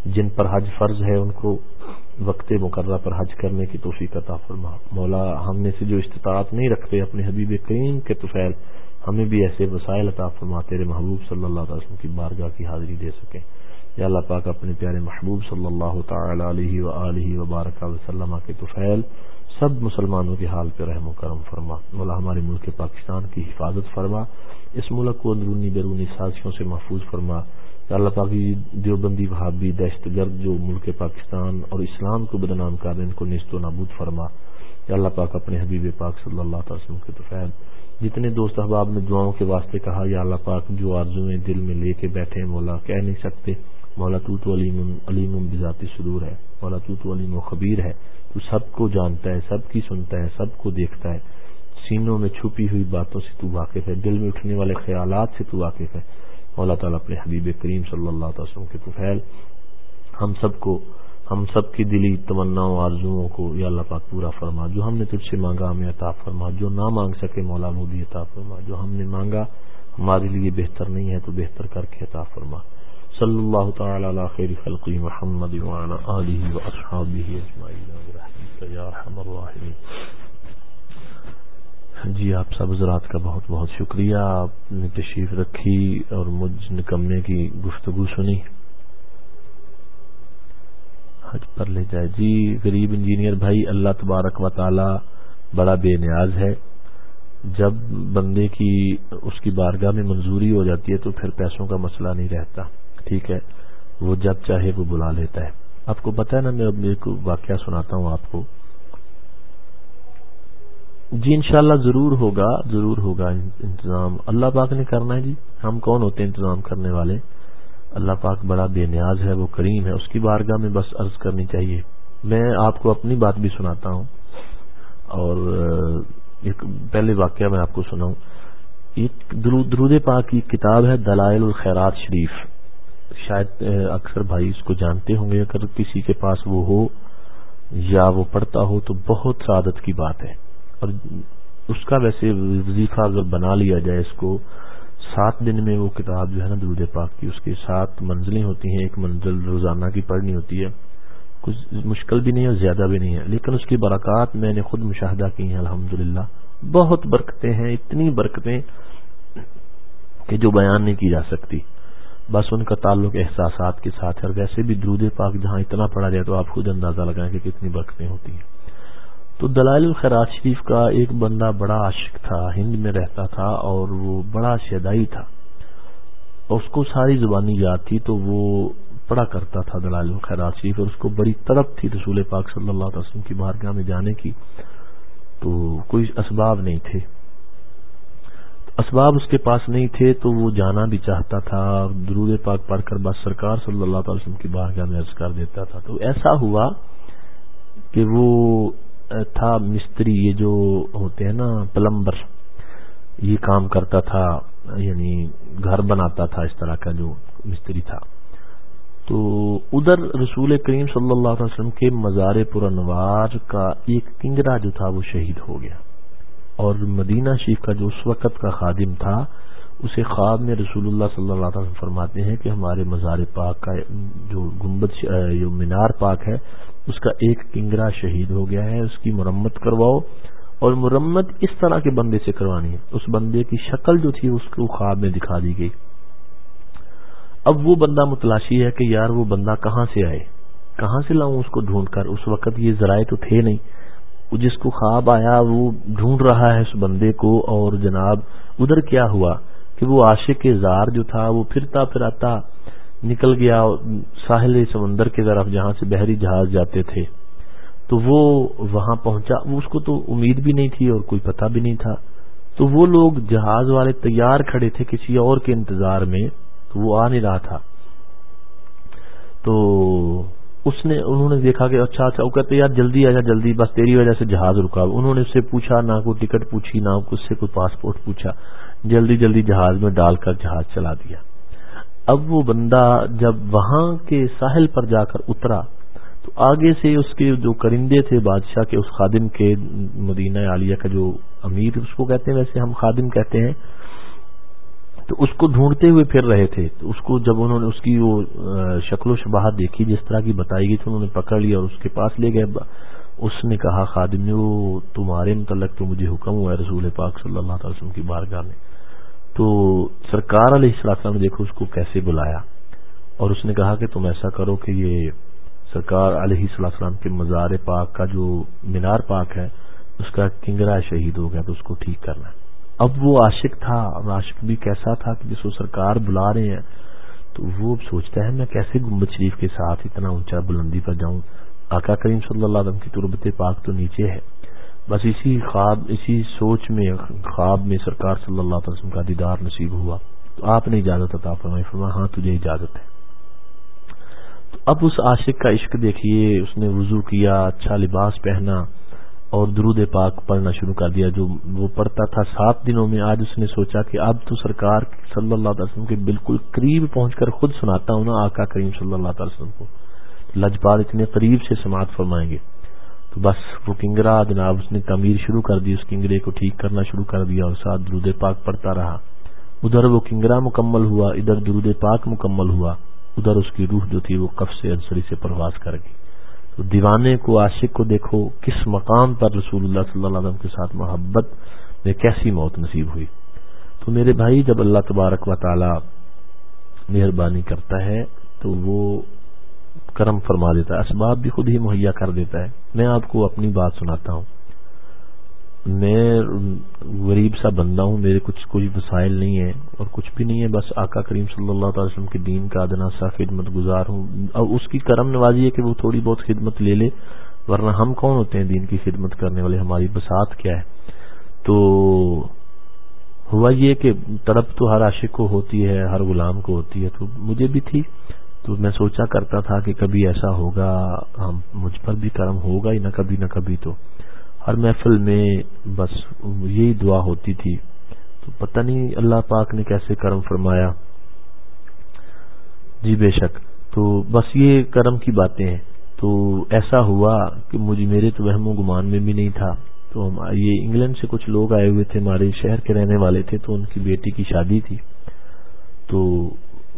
جن پر حج فرض ہے ان کو وقت مقررہ پر حج کرنے کی توفیق عطا فرما۔ مولا ہم نے سے جو استطاعت نہیں رکھتے اپنے حبیب کریم کے توفیل ہمیں بھی ایسے وسائل عطا فرما، تیرے محبوب صلی اللہ علیہ وسلم کی بارگاہ کی حاضری دے سکیں۔ یا اللہ پاک اپنے پیارے محبوب صلی اللہ تعالی علیہ و وبارک وسلم کے توفیل سب مسلمانوں کے حال پہ رحم و کرم فرما۔ مولا ہمارے ملک پاکستان کی حفاظت فرما۔ اس ملک کو اندرونی بیرونی سازشوں سے محفوظ فرما۔ یا اللہ پاک دیوبندی بھابی دہشت گرد جو ملک پاکستان اور اسلام کو بدنام کر رہے ان کو نست و نابود فرما۔ یا اللہ پاک، اپنے حبیب پاک صلی اللہ تعالی وسلم کے توفیل جتنے دوست احباب نے دعاؤں کے واسطے کہا، یا اللہ پاک، جو آرزویں دل میں لے کے بیٹھے مولا کہہ نہیں سکتے۔ مولا تو تو علیم علیم بذاتی صدور ہے۔ مولا تو تو علیم و خبیر ہے۔ تو سب کو جانتا ہے، سب کی سنتا ہے، سب کو دیکھتا ہے۔ سینوں میں چھپی ہوئی باتوں سے تو واقف ہے، دل میں اٹھنے والے خیالات سے تو واقف ہے۔ مولا تعالیٰ اپنے حبیب کریم صلی اللہ تعالی وسلم کے توفیل ہم سب کو، ہم سب کی دلی تمنا آرزوؤں کو یا اللہ پاک پورا فرما، جو ہم نے تجھ سے مانگا ہمیں عطا فرما، جو نہ مانگ سکے مولا وہ بھی عطا فرما، جو ہم نے مانگا ہمارے لیے بہتر نہیں ہے تو بہتر کر کے عطا فرما۔ صلی اللہ تعالی علی خیر خلقی محمد آلہ و اصحابہ اجمعین. یا رحم الراحمین. جی آپ سب حضرات کا بہت بہت شکریہ. آپ نے تشریف رکھی اور مجھ نکمنے کی گفتگو سنی. حج پر لے جائے. جی غریب انجینئر بھائی، اللہ تبارک و تعالی بڑا بے نیاز ہے. جب بندے کی اس کی بارگاہ میں منظوری ہو جاتی ہے تو پھر پیسوں کا مسئلہ نہیں رہتا. ٹھیک ہے، وہ جب چاہے وہ بلا لیتا ہے۔ آپ کو پتا ہے نا، میں اب ایک واقعہ سناتا ہوں آپ کو۔ جی انشاءاللہ ضرور ہوگا ضرور ہوگا انتظام۔ اللہ پاک نے کرنا ہے جی ہم کون ہوتے ہیں انتظام کرنے والے؟ اللہ پاک بڑا بے نیاز ہے، وہ کریم ہے۔ اس کی بارگاہ میں بس عرض کرنی چاہیے۔ میں آپ کو اپنی بات بھی سناتا ہوں۔ اور ایک پہلے واقعہ میں آپ کو سناؤں۔ ایک درود پاک کی کتاب ہے دلائل الخیرات شریف۔ شاید اکثر بھائی اس کو جانتے ہوں گے، اگر کسی کے پاس وہ ہو یا وہ پڑھتا ہو تو بہت سعادت کی بات ہے۔ اور اس کا ویسے وظیفہ اگر بنا لیا جائے اس کو، سات دن میں وہ کتاب جو ہے نا درود پاک کی، اس کے سات منزلیں ہوتی ہیں، ایک منزل روزانہ کی پڑھنی ہوتی ہے۔ کچھ مشکل بھی نہیں ہے زیادہ بھی نہیں ہے، لیکن اس کی برکات میں نے خود مشاہدہ کی ہیں الحمد بہت برکتیں ہیں، اتنی برکتیں کہ جو بیان نہیں کی جا سکتی۔ بس ان کا تعلق احساسات کے ساتھ ہے۔ اور ویسے بھی درود پاک جہاں اتنا پڑھا جائے تو آپ خود اندازہ لگائیں کہ کتنی برکتیں ہوتی ہیں۔ تو دلائل الخراج شریف کا ایک بندہ بڑا عاشق تھا، ہند میں رہتا تھا اور وہ بڑا شیدائی تھا۔ اور اس کو ساری زبانی یاد تھی تو وہ پڑھا کرتا تھا دلائل الخراج شریف اور اس کو بڑی طرف تھی رسول پاک صلی اللہ علیہ وسلم کی بارگاہ میں جانے کی۔ تو کوئی اسباب نہیں تھے۔ اسباب اس کے پاس نہیں تھے تو وہ جانا بھی چاہتا تھا درود پاک پڑھ کر بس سرکار صلی اللہ علیہ وسلم کی بارگاہ میں عرض کر دیتا تھا۔ تو ایسا ہوا کہ وہ تھا مستری، یہ جو ہوتے ہیں نا، پلمبر، یہ کام کرتا تھا یعنی گھر بناتا تھا، اس طرح کا جو مستری تھا۔ تو ادھر رسول کریم صلی اللہ علیہ وسلم کے مزار پر انوار کا ایک کنگرا جو تھا، وہ شہید ہو گیا۔ اور مدینہ شریف کا جو اس وقت کا خادم تھا، اسے خواب میں رسول اللہ صلی اللہ علیہ وسلم فرماتے ہیں کہ ہمارے مزار پاک کا جو گنبد جو مینار پاک ہے، اس کا ایک کنگرا شہید ہو گیا ہے، اس کی مرمت کرواؤ۔ اور مرمت اس طرح کے بندے سے کروانی ہے۔ اس بندے کی شکل جو تھی، اس کو خواب میں دکھا دی گئی۔ اب وہ بندہ متلاشی ہے کہ یار وہ بندہ کہاں سے آئے؟ کہاں سے لاؤں اس کو ڈھونڈ کر؟ اس وقت یہ ذرائع تو تھے نہیں۔ جس کو خواب آیا، وہ ڈھونڈ رہا ہے اس بندے کو، اور جناب، ادھر کیا ہوا کہ وہ عاشق زار جو تھا، وہ پھرتا پھراتا نکل گیا ساحل سمندر کی طرف جہاں سے بحری جہاز جاتے تھے۔ تو وہ وہاں پہنچا۔ اس کو تو امید بھی نہیں تھی اور کوئی پتہ بھی نہیں تھا۔ تو وہ لوگ جہاز والے تیار کھڑے تھے کسی اور کے انتظار میں، تو وہ آ نہیں رہا تھا۔ تو اس نے انہوں نے دیکھا کہ اچھا اچھا وہ کہتے یار جلدی آ جا، جلدی، بس تیری وجہ سے جہاز رکا انہوں نے اس سے پوچھا، نہ کوئی ٹکٹ پوچھی، نہ اس سے کوئی پاسپورٹ پوچھا۔ جلدی جلدی جہاز میں ڈال کر جہاز چلا دیا۔ اب وہ بندہ جب وہاں کے ساحل پر جا کر اترا، تو آگے سے اس کے جو کرندے تھے بادشاہ کے، اس خادم کے، مدینہ عالیہ کا جو امیر، اس کو کہتے ہیں، ویسے ہم خادم کہتے ہیں تو اس کو ڈھونڈتے ہوئے پھر رہے تھے۔ تو اس کو جب انہوں نے اس کی وہ شکل و شباہت دیکھی، جس طرح کی بتائی گئی تھی، انہوں نے پکڑ لیا اور اس کے پاس لے گئے۔ اس نے کہا، خادم نے، وہ تمہارے متعلق تو مجھے حکم ہوا ہے رسول پاک صلی اللہ تعالی وسلم کی بارگاہ میں۔ تو سرکار علیہ السلام نے دیکھو اس کو کیسے بلایا۔ اور اس نے کہا کہ تم ایسا کرو کہ یہ سرکار علیہ السلام کے مزار پاک کا جو مینار پاک ہے، اس کا کنگرا شہید ہو گیا، تو اس کو ٹھیک کرنا ہے۔ اب وہ عاشق تھا اور عاشق بھی کیسا تھا کہ جس کو سرکار بلا رہے ہیں، تو وہ اب سوچتا ہے میں کیسے گمبد شریف کے ساتھ اتنا اونچا بلندی پر جاؤں؟ آقا کریم صلی اللہ علیہ وسلم کی تربت پاک تو نیچے ہے۔ بس اسی خواب، اسی سوچ میں، خواب میں سرکار صلی اللہ علیہ وسلم کا دیدار نصیب ہوا۔ تو آپ نے اجازت عطا فرمائی فرما ہاں تجھے اجازت ہے۔ تو اب اس عاشق کا عشق دیکھیے، اس نے وضو کیا اچھا لباس پہنا۔ اور درود پاک پڑھنا شروع کر دیا جو وہ پڑھتا تھا سات دنوں میں، آج اس نے سوچا کہ اب تو سرکار صلی اللہ علیہ وسلم کے بالکل قریب پہنچ کر خود سناتا ہوں نا آقا کریم صلی اللہ علیہ وسلم کو۔ لجپال اتنے قریب سے سماعت فرمائیں گے۔ تو بس وہ کنگرا جناب، اس نے تعمیر شروع کر دی، اس کنگرے کو ٹھیک کرنا شروع کر دیا اور ساتھ درود پاک پڑھتا رہا۔ ادھر وہ کنگرا مکمل ہوا، ادھر درود پاک مکمل ہوا۔ ادھر اس کی روح جو تھی وہ کف سے انصری سے پرواز کر گئی۔ تو دیوانے کو عاشق کو دیکھو، کس مقام پر رسول اللہ صلی اللہ علیہ وسلم کے ساتھ محبت میں کیسی موت نصیب ہوئی؟ تو میرے بھائی، جب اللہ تبارک و تعالی مہربانی کرتا ہے، تو وہ کرم فرما دیتا ہے، اسباب بھی خود ہی مہیا کر دیتا ہے۔ میں آپ کو اپنی بات سناتا ہوں۔ میں غریب سا بندہ ہوں، میرے کچھ کوئی وسائل نہیں ہے اور کچھ بھی نہیں ہے، بس آقا کریم صلی اللہ تعالی وسلم کے دین کا ادنا سا خدمت گزار ہوں۔ اور اس کی کرم نوازی ہے کہ وہ تھوڑی بہت خدمت لے لے، ورنہ ہم کون ہوتے ہیں دین کی خدمت کرنے والے؟ ہماری بسات کیا ہے؟ تو ہوا یہ کہ تڑپ تو ہر عاشق کو ہوتی ہے، ہر غلام کو ہوتی ہے، تو مجھے بھی تھی۔ تو میں سوچا کرتا تھا کہ کبھی ایسا ہوگا، ہم مجھ پر بھی کرم ہوگا ہی، نہ کبھی نہ کبھی تو۔ ہر محفل میں بس یہی دعا ہوتی تھی۔ تو پتہ نہیں اللہ پاک نے کیسے کرم فرمایا۔ جی بے شک۔ تو بس یہ کرم کی باتیں ہیں۔ تو ایسا ہوا کہ مجھے میرے تو وہم و گمان میں بھی نہیں تھا۔ تو یہ انگلینڈ سے کچھ لوگ آئے ہوئے تھے، ہمارے شہر کے رہنے والے تھے، تو ان کی بیٹی کی شادی تھی۔ تو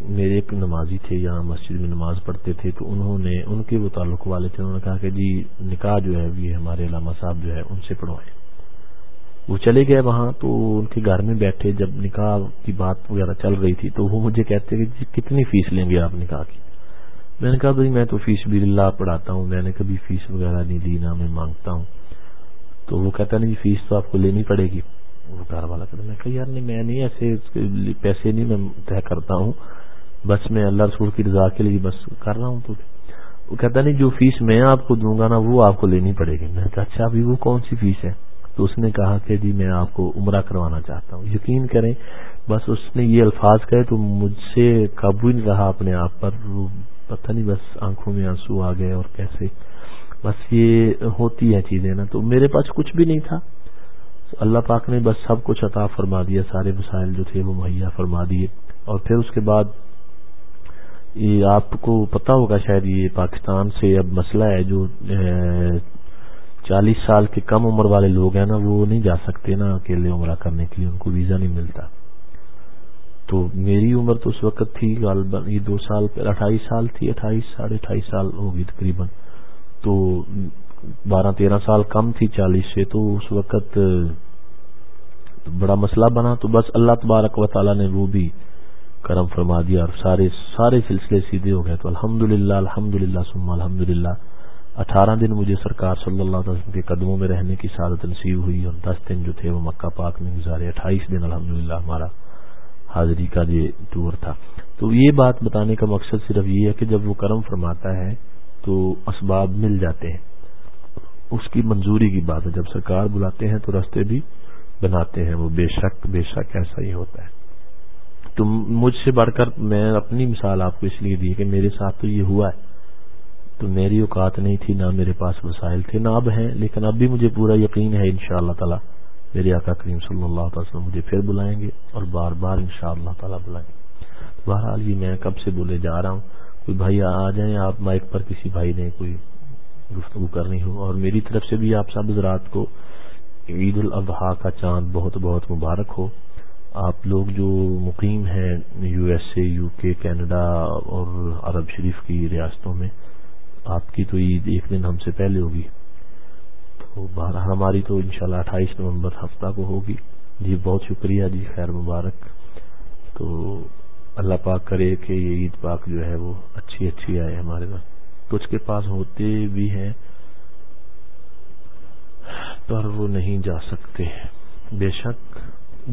میرے ایک نمازی تھے یہاں مسجد میں نماز پڑھتے تھے تو انہوں نے ان کے وہ تعلق والے تھے، انہوں نے کہا کہ جی نکاح جو ہے، یہ ہمارے علامہ صاحب جو ہے، ان سے پڑھوائے وہ چلے گئے وہاں تو ان کے گھر میں بیٹھے، جب نکاح کی بات وغیرہ چل رہی تھی تو وہ مجھے کہتے کہ جی کتنی فیس لیں گے آپ نکاح کی؟ میں نے کہا بھائی میں تو فیس بھی اللہ پڑھاتا ہوں، میں نے کبھی فیس وغیرہ نہیں لی، نہ میں مانگتا ہوں۔ تو وہ کہتا نہیں جی فیس تو آپ کو لینی پڑے گی۔ وہ گھر والا کہتا، میں کہا یار نہیں، میں نہیں ایسے پیسے نہیں، میں طے کرتا ہوں۔ بس میں اللہ رسول کی رضا کے لیے بس کر رہا ہوں تو وہ کہتا نہیں، جو فیس میں آپ کو دوں گا نا، وہ آپ کو لینی پڑے گی۔ میں کہا اچھا ابھی وہ کون سی فیس ہے؟ تو اس نے کہا کہ جی میں آپ کو عمرہ کروانا چاہتا ہوں۔ یقین کریں، بس اس نے یہ الفاظ کہے تو مجھ سے قابو ہی نہیں رہا اپنے آپ پر۔ وہ پتہ نہیں بس آنکھوں میں آنسو آ گئے اور کیسے۔ بس یہ ہوتی ہیں چیزیں نا۔ تو میرے پاس کچھ بھی نہیں تھا۔ اللہ پاک نے بس سب کچھ عطا فرما دیا، سارے وسائل جو تھے وہ مہیا فرما دیے۔ اور پھر اس کے بعد یہ آپ کو پتا ہوگا شاید یہ پاکستان سے اب مسئلہ ہے جو چالیس سال کے کم عمر والے لوگ ہیں نا، وہ نہیں جا سکتے نا اکیلے عمرہ کرنے کے لیے، ان کو ویزا نہیں ملتا۔ تو میری عمر تو اس وقت تھی، غالباً یہ دو سال اٹھائیس سال تھی، اٹھائیس، ساڑھے اٹھائیس سال ہوگی تقریباً۔ تو بارہ تیرہ سال کم تھی چالیس سے، تو اس وقت بڑا مسئلہ بنا۔ تو بس اللہ تبارک و تعالیٰ نے وہ بھی کرم فرما دیا اور سارے سارے سلسلے سیدھے ہو گئے تو الحمد للہ الحمد للہ سما الحمد للہ اٹھارہ دن مجھے سرکار صلی اللہ علیہ وسلم کے قدموں میں رہنے کی سعادت نصیب ہوئی اور دس دن جو تھے وہ مکہ پاک میں گزارے۔ اٹھائیس دن الحمد للہ ہمارا حاضری کا یہ ٹور تھا۔ تو یہ بات بتانے کا مقصد صرف یہ ہے کہ جب وہ کرم فرماتا ہے تو اسباب مل جاتے ہیں۔ اس کی منظوری کی بات ہے۔ جب سرکار بلاتے ہیں تو رستے بھی بناتے ہیں۔ وہ بے شک بے شک ایسا ہی ہوتا ہے۔ تو مجھ سے بڑھ کر میں اپنی مثال آپ کو اس لیے دی کہ میرے ساتھ تو یہ ہوا ہے۔ تو میری اوقات نہیں تھی، نہ میرے پاس وسائل تھے، نہ اب ہیں، لیکن اب بھی مجھے پورا یقین ہے ان شاء اللہ تعالیٰ میرے آقا کریم صلی اللہ تعالی وسلم مجھے پھر بلائیں گے اور بار بار ان شاء اللہ تعالیٰ بلائیں گے۔ بہرحال یہ میں کب سے بولے جا رہا ہوں، کوئی بھائی آ جائیں، آپ مائک پر کسی بھائی نے کوئی گفتگو کرنی ہو اور میری طرف سے بھی آپ سب حضرات کو عید الاضحیٰ کا چاند بہت بہت مبارک ہو۔ آپ لوگ جو مقیم ہیں U S A, U K, Canada اور عرب شریف کی ریاستوں میں، آپ کی تو عید ایک دن ہم سے پہلے ہوگی۔ تو ہماری تو انشاءاللہ شاء اٹھائیس نومبر ہفتہ کو ہوگی۔ جی بہت شکریہ۔ جی خیر مبارک۔ تو اللہ پاک کرے کہ یہ عید پاک جو ہے وہ اچھی اچھی آئے ہمارے پاس۔ کچھ کے پاس ہوتے بھی ہیں، پر وہ نہیں جا سکتے۔ بے شک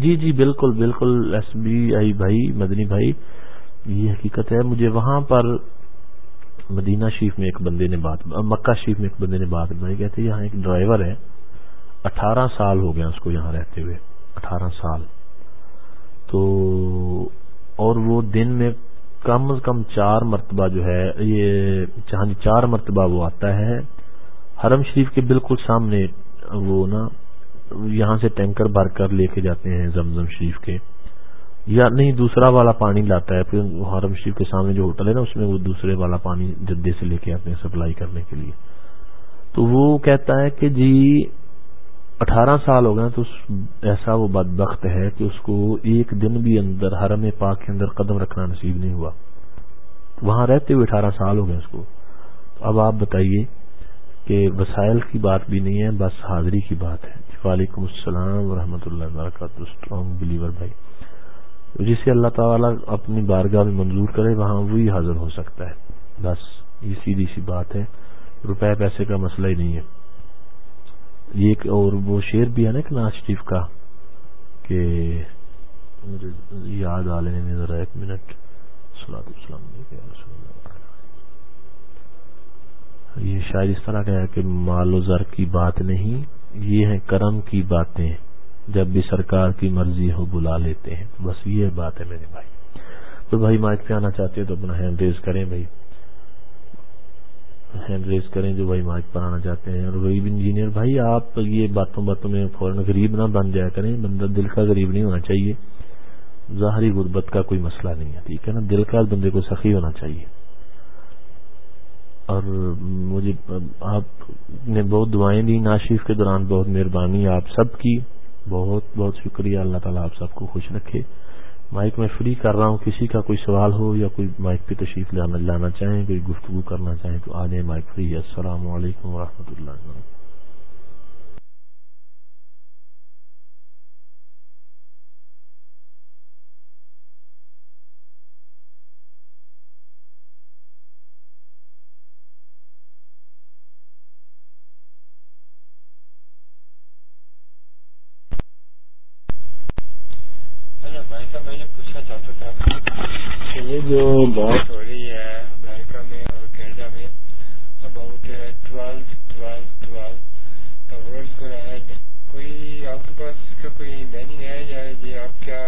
جی جی بالکل بالکل، ایس بی آئی بھائی، مدنی بھائی، یہ حقیقت ہے۔ مجھے وہاں پر مدینہ شریف میں ایک بندے نے بات، مکہ شریف میں ایک بندے نے بات بتائی کہتے یہاں ایک ڈرائیور ہے، اٹھارہ سال ہو گیا اس کو یہاں رہتے ہوئے، اٹھارہ سال۔ تو، اور وہ دن میں کم از کم چار مرتبہ جو ہے، یہ چار مرتبہ وہ آتا ہے۔ حرم شریف کے بالکل سامنے وہ نا یہاں سے ٹینکر بھر کر لے کے جاتے ہیں زمزم شریف کے۔ یا نہیں، دوسرا والا پانی لاتا ہے، پھر حرم شریف کے سامنے جو ہوٹل ہے نا، اس میں وہ دوسرے والا پانی جدے سے لے کے آتے ہیں سپلائی کرنے کے لیے۔ تو وہ کہتا ہے کہ جی اٹھارہ سال ہو گئے تو ایسا وہ بدبخت ہے کہ اس کو ایک دن بھی اندر حرم پاک کے اندر قدم رکھنا نصیب نہیں ہوا۔ وہاں رہتے ہوئے اٹھارہ سال ہو گئے اس کو۔ تو اب آپ بتائیے کہ وسائل کی بات بھی نہیں ہے، بس حاضری کی بات ہے۔ وعلیکم السلام ورحمۃ اللہ وبرکاتہ اسٹرانگ بلیور بھائی۔ جسے اللہ تعالیٰ اپنی بارگاہ میں منظور کرے، وہاں وہی حاضر ہو سکتا ہے۔ بس، یہ سیدھی سی بات ہے۔ روپے پیسے کا مسئلہ ہی نہیں ہے۔ یہ اور وہ شعر بھی ہے نا کلاس شریف کا، کہ مجھے یاد آ لینے میں ذرا ایک منٹ۔ السلام یہ شاید اس طرح کا ہے کہ مال و زر کی بات نہیں یہ ہے کرم کی باتیں جب بھی سرکار کی مرضی ہو بلا لیتے ہیں۔ بس یہ بات ہے میرے بھائی۔ تو بھائی مائک پہ آنا چاہتے ہو تو اپنا ہینڈ ریز کریں بھائی۔ ہینڈ ریز کریں جو بھائی مائک پر آنا چاہتے ہیں۔ اور غریب انجینئر بھائی آپ یہ باتوں باتوں میں فوراً غریب نہ بن جایا کریں۔ بندہ دل کا غریب نہیں ہونا چاہیے۔ ظاہری غربت کا کوئی مسئلہ نہیں ہے، ٹھیک ہے نا؟ دل کا بندے کو سخی ہونا چاہیے۔ اور مجھے آپ نے بہت دعائیں دی ناشیف کے دوران، بہت مہربانی آپ سب کی۔ بہت بہت شکریہ۔ اللہ تعالیٰ آپ سب کو خوش رکھے۔ مائک میں فری کر رہا ہوں۔ کسی کا کوئی سوال ہو یا کوئی مائک پہ تشریف لانا چاہیں، کوئی گفتگو کرنا چاہیں تو آ جائیں مائک فری۔ السلام علیکم و اللہ وبرکاتہ۔ جو بات ہو رہی ہے امریکہ میں اور کینیڈا میں about twelve twelve twelve world کوئی آپ کے پاس اس کا کوئی میننگ ہے یا یہ آپ کیا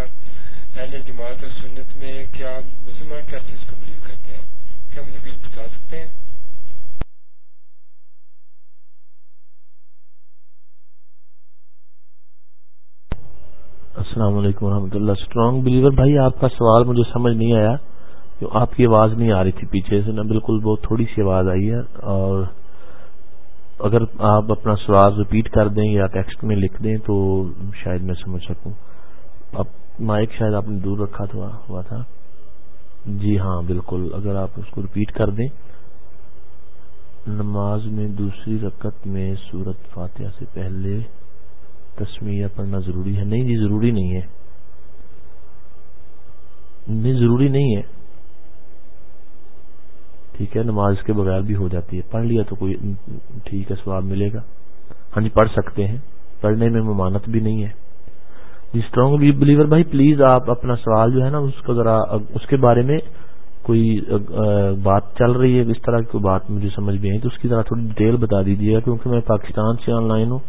اہل جماعت اور سنت میں کیا مسلمان کیسے اس کو بلیو کرتے ہیں؟ کیا مجھے کچھ بتا سکتے ہیں؟ السلام علیکم و رحمۃ اللہ۔ اسٹرانگ بلیور بھائی، آپ کا سوال مجھے سمجھ نہیں آیا۔ آپ کی آواز نہیں آ رہی تھی پیچھے سے نا بالکل بہت تھوڑی سی آواز آئی ہے۔ اور اگر آپ اپنا سوال ریپیٹ کر دیں یا ٹیکسٹ میں لکھ دیں تو شاید میں سمجھ سکوں۔ اب مائک شاید آپ نے دور رکھا ہوا تھا۔ جی ہاں بالکل۔ اگر آپ اس کو ریپیٹ کر دیں۔ نماز میں دوسری رکت میں سورت فاتحہ سے پہلے تسمیہ پڑھنا ضروری ہے؟ نہیں جی ضروری نہیں ہے۔ نہیں، ضروری نہیں ہے۔ ٹھیک ہے، نماز کے بغیر بھی ہو جاتی ہے۔ پڑھ لیا تو کوئی ٹھیک ہے سواب ملے گا۔ ہاں جی پڑھ سکتے ہیں۔ پڑھنے میں ممانت بھی نہیں ہے۔ جی اسٹرانگ بلیور بھائی پلیز آپ اپنا سوال جو ہے نا، اس کو ذرا اس کے بارے میں کوئی بات چل رہی ہے، اس طرح کی کوئی بات مجھے سمجھ بھی آئی تو اس کی ذرا تھوڑی ڈیٹیل بتا دیجیے گا، کیونکہ میں پاکستان سے آن لائن ہوں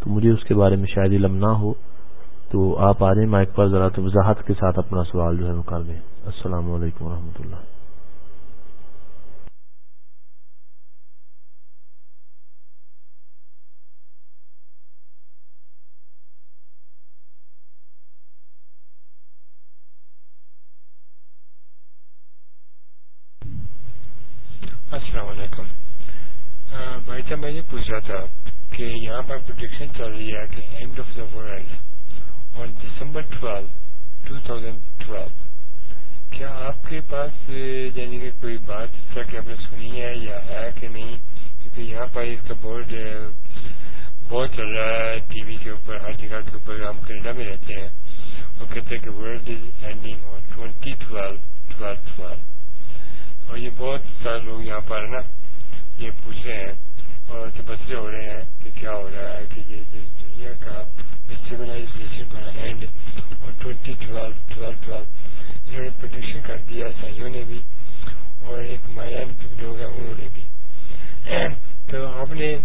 تو مجھے اس کے بارے میں شاید علم نہ ہو۔ تو آپ آ جائیں، مائک پر ذرا تو وضاحت کے ساتھ اپنا سوال جو ہے وہ کر دیں السلام علیکم و اللہ السلام علیکم بھائی صاحب میں یہ پوچھ رہا تھا کہ یہاں پر پروڈکشن چل رہی ہے کہ end of the world on December twelve two thousand twelve کیا آپ کے پاس یعنی کہ کوئی بات اس طرح کی آپ نے سنی ہے یا ہے کہ نہیں؟ کیونکہ یہاں پر اس کا بورڈ بہت چل رہا ہے ٹی وی کے اوپر، ہر جگہ کے اوپر، ہم کینیڈا میں رہتے ہیں۔ وہ کہتے ہیں کہ world is ending on twenty twelve twelve twelve اور یہ بہت سارے لوگ یہاں پر نا، یہ پوچھ رہے ہیں۔ اور تبصرے ہو رہے ہیں کہ کیا ہو رہا ہے کہ یہ دنیا کا سیولائزیشن کا اینڈ اور ٹوینٹی ٹویلو ٹویلو ٹویلو انہوں نے پروڈکشن کر دیا سائیوں نے بھی اور ایک مایان لوگ ہیں انہوں نے بھی تو آپ نے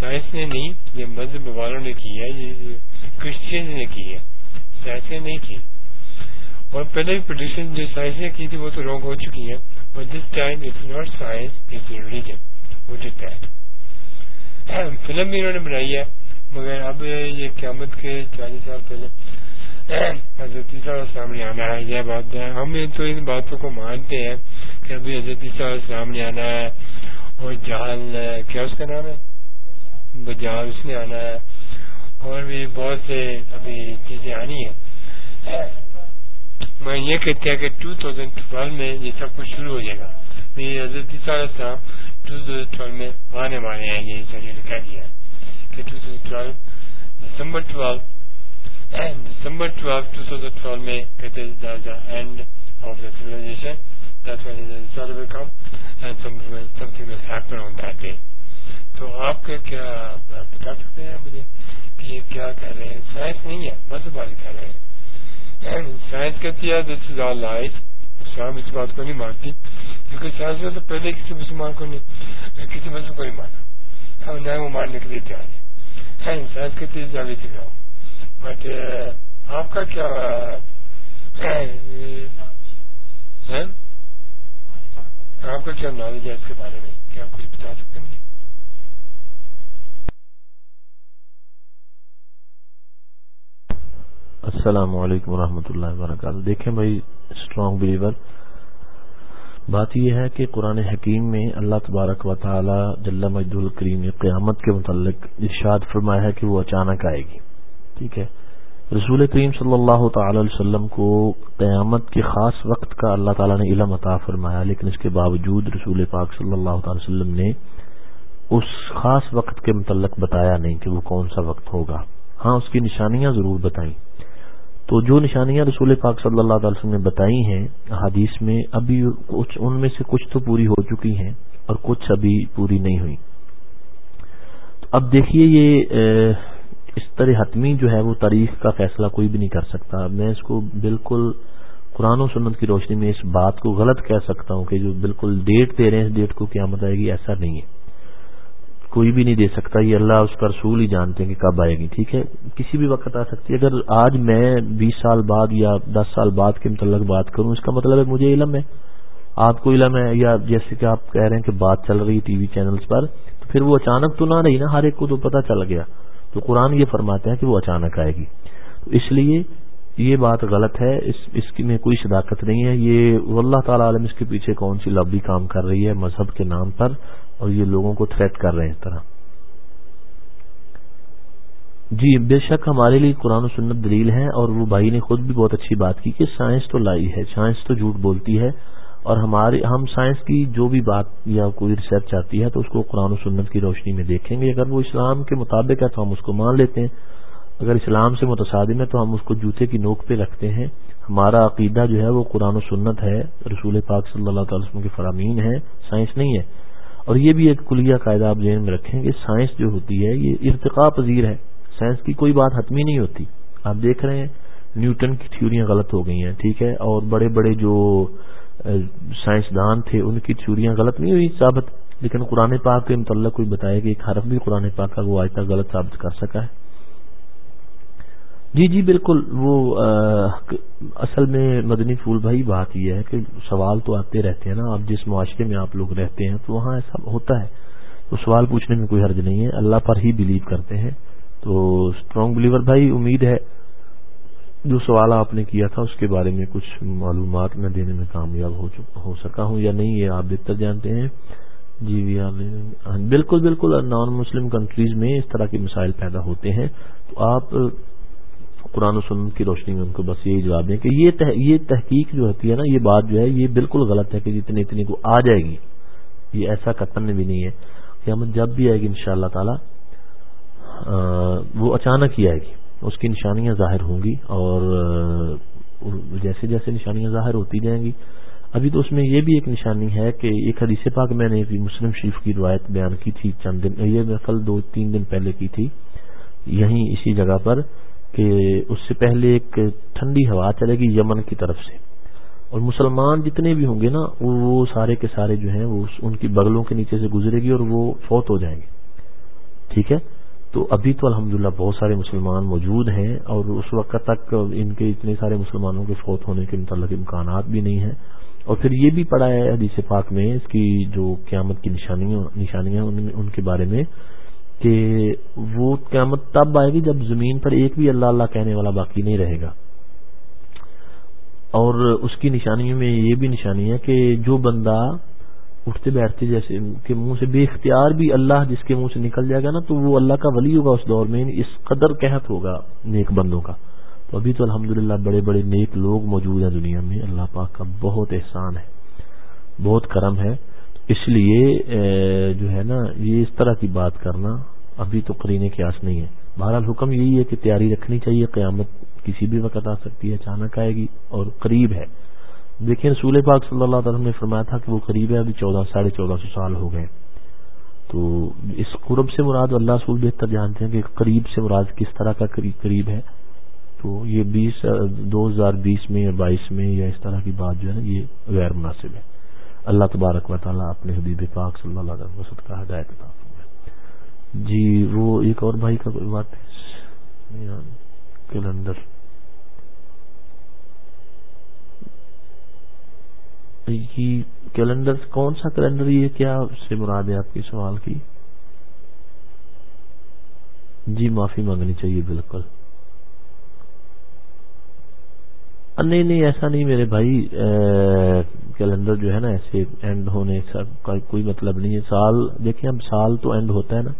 سائنس نے نہیں یہ مذہب والوں نے کی ہے یہ کرسچین نے کی ہے سائنس نے نہیں کی اور پہلے بھی پروڈکشن جو سائنس نے کی تھی وہ تو رونگ ہو چکی ہے But this time it's not science, it's religion. What is that? Film بھی انہوں نے بنائی ہے، مگر اب یہ قیامت کے چالیس سال پہلے حضرت السلام نے آنا ہے، یہ بات ہے۔ ہم تو ان باتوں کو مانتے ہیں کہ ابھی حضرت علیہ السلام نے آنا ہے اور جہال کیا اس کا نام ہے؟ بجال اس نے آنا ہے۔ اور بھی بہت سے ابھی چیزیں آنی ہیں۔ میں یہ کہتے ہیں کہ ٹو تھاؤزینڈ ٹویلو میں یہ سب کچھ شروع ہو جائے گا۔ حضرت السلام یہ کہہ دیا کہ when and something will happen on that day. تو آپ کیا بتا سکتے ہیں مجھے کہ یہ کیا کہہ رہے ہیں؟ سائنس نہیں ہے، مذہب رہے ہیں۔ سائنس کہتی ہے دس از آر لائف اسلام اس بات کو نہیں مانتی کیونکہ سائنس میں تو پہلے کسی مسلمان کو نہیں کسی مسلم کو نہیں مانا ہم نہ وہ ماننے کے لیے تیار ہے سائنس کے تیز جاوی تھی جاؤ بٹ آپ کا کیا آپ کا کیا نالج ہے اس کے بارے میں کیا کچھ بتا سکتے ہیں السلام علیکم ورحمۃ اللہ وبرکاتہ۔ دیکھیں بھائی اسٹرانگ بلیور بات یہ ہے کہ قرآن حکیم میں اللہ تبارک و تعالی جل مجد الکریم نے قیامت کے متعلق ارشاد فرمایا ہے کہ وہ اچانک آئے گی۔ ٹھیک ہے؟ رسول کریم صلی اللہ تعالی علیہ وسلم کو قیامت کے خاص وقت کا اللہ تعالیٰ نے علم عطا فرمایا، لیکن اس کے باوجود رسول پاک صلی اللہ تعالی وسلم نے اس خاص وقت کے متعلق بتایا نہیں کہ وہ کون سا وقت ہوگا۔ ہاں اس کی نشانیاں ضرور بتائیں۔ تو جو نشانیاں رسول پاک صلی اللہ تعالی وسلم نے بتائی ہیں حدیث میں ابھی کچھ ان میں سے کچھ تو پوری ہو چکی ہیں اور کچھ ابھی پوری نہیں ہوئی۔ تو اب دیکھیے یہ اس طرح حتمی جو ہے وہ تاریخ کا فیصلہ کوئی بھی نہیں کر سکتا۔ میں اس کو بالکل قرآن و سنت کی روشنی میں اس بات کو غلط کہہ سکتا ہوں کہ جو بالکل ڈیٹ دے رہے ہیں، اس ڈیٹ کو قیامت آئے گی، ایسا نہیں ہے۔ کوئی بھی نہیں دے سکتا، یہ اللہ اس کا رسول ہی جانتے ہیں کہ کب آئے گی، ٹھیک ہے؟ کسی بھی وقت آ سکتی ہے۔ اگر آج میں بیس سال بعد یا دس سال بعد کے متعلق بات کروں، اس کا مطلب ہے مجھے علم ہے۔ آپ کو علم ہے یا جیسے کہ آپ کہہ رہے ہیں کہ بات چل رہی ٹی وی چینلز پر، تو پھر وہ اچانک تو نہ رہی نا، ہر ایک کو تو پتہ چل گیا۔ تو قرآن یہ فرماتے ہیں کہ وہ اچانک آئے گی۔ تو اس لیے یہ بات غلط ہے، اس اس کی میں کوئی صداقت نہیں ہے۔ یہ اللہ تعالی عالم، اس کے پیچھے کون سی لبی کام کر رہی ہے مذہب کے نام پر۔ اور یہ لوگوں کو تھریٹ کر رہے ہیں اس طرح۔ جی بے شک ہمارے لیے قرآن و سنت دلیل ہے اور وہ بھائی نے خود بھی بہت اچھی بات کی کہ سائنس تو لائی ہے سائنس تو جھوٹ بولتی ہے اور ہمارے ہم سائنس کی جو بھی بات یا کوئی ریسرچ آتی ہے تو اس کو قرآن و سنت کی روشنی میں دیکھیں گے۔ اگر وہ اسلام کے مطابق ہے تو ہم اس کو مان لیتے ہیں۔ اگر اسلام سے متصادم ہے تو ہم اس کو جوتے کی نوک پہ رکھتے ہیں۔ ہمارا عقیدہ جو ہے وہ قرآن و سنت ہے۔ رسول پاک صلی اللہ تعالی وسلم کے فرامین ہے سائنس نہیں ہے۔ اور یہ بھی ایک کلیہ قاعدہ آپ ذہن میں رکھیں کہ سائنس جو ہوتی ہے، یہ ارتقا پذیر ہے۔ سائنس کی کوئی بات حتمی نہیں ہوتی۔ آپ دیکھ رہے ہیں، نیوٹن کی تھیوریاں غلط ہو گئی ہیں، ٹھیک ہے؟ اور بڑے بڑے جو سائنسدان تھے، ان کی تھیوریاں غلط نہیں ہوئی ثابت۔ لیکن قرآن پاک کے متعلق کوئی بتایا کہ ایک حرف بھی قرآن پاک کا وہ آج تک غلط ثابت کر سکا ہے۔ جی جی بالکل۔ وہ اصل میں مدنی پھول بھائی، بات یہ ہے کہ سوال تو آتے رہتے ہیں نا۔ اب جس معاشرے میں آپ لوگ رہتے ہیں تو وہاں ایسا ہوتا ہے۔ تو سوال پوچھنے میں کوئی حرج نہیں ہے۔ اللہ پر ہی بلیو کرتے ہیں۔ تو اسٹرانگ بلیور بھائی، امید ہے جو سوال آپ نے کیا تھا اس کے بارے میں کچھ معلومات میں دینے میں کامیاب ہو سکا ہوں یا نہیں، یہ آپ بہتر جانتے ہیں۔ جی جی بالکل بالکل۔ نان مسلم کنٹریز میں اس طرح کے مسائل پیدا ہوتے ہیں۔ تو آپ قرآن و سنت کی روشنی میں ان کو بس یہی جواب دیں کہ یہ تحقیق جو ہوتی ہے نا، یہ بات جو ہے، یہ بالکل غلط ہے کہ جتنے اتنے کو آ جائے گی۔ یہ ایسا قطن بھی نہیں ہے۔ کہ ہم جب بھی آئے گی ان شاء اللہ تعالی وہ اچانک ہی آئے گی۔ اس کی نشانیاں ظاہر ہوں گی اور جیسے جیسے نشانیاں ظاہر ہوتی جائیں گی۔ ابھی تو اس میں یہ بھی ایک نشانی ہے کہ ایک حدیث پاک میں نے مسلم شریف کی روایت بیان کی تھی چند دن، یہ کل دو تین دن پہلے کی تھی۔ یہیں اسی جگہ پر کہ اس سے پہلے ایک ٹھنڈی ہوا چلے گی یمن کی طرف سے۔ اور مسلمان جتنے بھی ہوں گے نا، وہ سارے کے سارے جو ہیں، وہ ان کی بغلوں کے نیچے سے گزرے گی اور وہ فوت ہو جائیں گے۔ ٹھیک ہے؟ تو ابھی تو الحمدللہ بہت سارے مسلمان موجود ہیں اور اس وقت تک ان کے اتنے سارے مسلمانوں کے فوت ہونے کے متعلق امکانات بھی نہیں ہیں۔ اور پھر یہ بھی پڑا ہے حدیث پاک میں اس کی جو قیامت کی نشانیاں ان کے بارے میں۔ کہ وہ قیامت تب آئے گی جب زمین پر ایک بھی اللہ اللہ کہنے والا باقی نہیں رہے گا۔ اور اس کی نشانیوں میں یہ بھی نشانی ہے کہ جو بندہ اٹھتے بیٹھتے جیسے کہ منہ سے بے اختیار بھی اللہ جس کے منہ سے نکل جائے گا نا، تو وہ اللہ کا ولی ہوگا اس دور میں یعنی اس قدر قحط ہوگا نیک بندوں کا۔ تو ابھی تو الحمدللہ بڑے بڑے نیک لوگ موجود ہیں دنیا میں۔ اللہ پاک کا بہت احسان ہے، بہت کرم ہے۔ اس لیے جو ہے نا، یہ اس طرح کی بات کرنا ابھی تو قرینے کے آس نہیں ہے۔ بہرحال حکم یہی ہے کہ تیاری رکھنی چاہیے، قیامت کسی بھی وقت آ سکتی ہے، اچانک آئے گی اور قریب ہے۔ دیکھیں، رسول پاک صلی اللہ تعالی نے فرمایا تھا کہ وہ قریب ہے، ابھی چودہ، ساڑھے چودہ سو سال ہو گئے۔ تو اس قرب سے مراد اللہ رسول بہتر جانتے ہیں کہ قریب سے مراد کس طرح کا قریب ہے۔ تو یہ بیس، دو ہزار بیس میں یا بائیس میں یا اس طرح کی بات جو ہے نا، یہ غیر مناسب ہے۔ اللہ تبارک و تعالیٰ اپنے حبیب پاک صلی اللہ علیہ وسلم کا ہدایت جی وہ ایک اور بھائی کا کوئی بات کیلنڈر۔ جی، کیلنڈر، کون سا کیلنڈر یہ کیا سے مراد ہے آپ کے سوال کی؟ جی معافی مانگنی چاہیے، بالکل۔ نہیں نہیں، ایسا نہیں میرے بھائی کیلنڈر جو ہے نا، ایسے اینڈ ہونے کا کوئی مطلب نہیں ہے۔ سال، دیکھیں اب سال تو اینڈ ہوتا ہے نا۔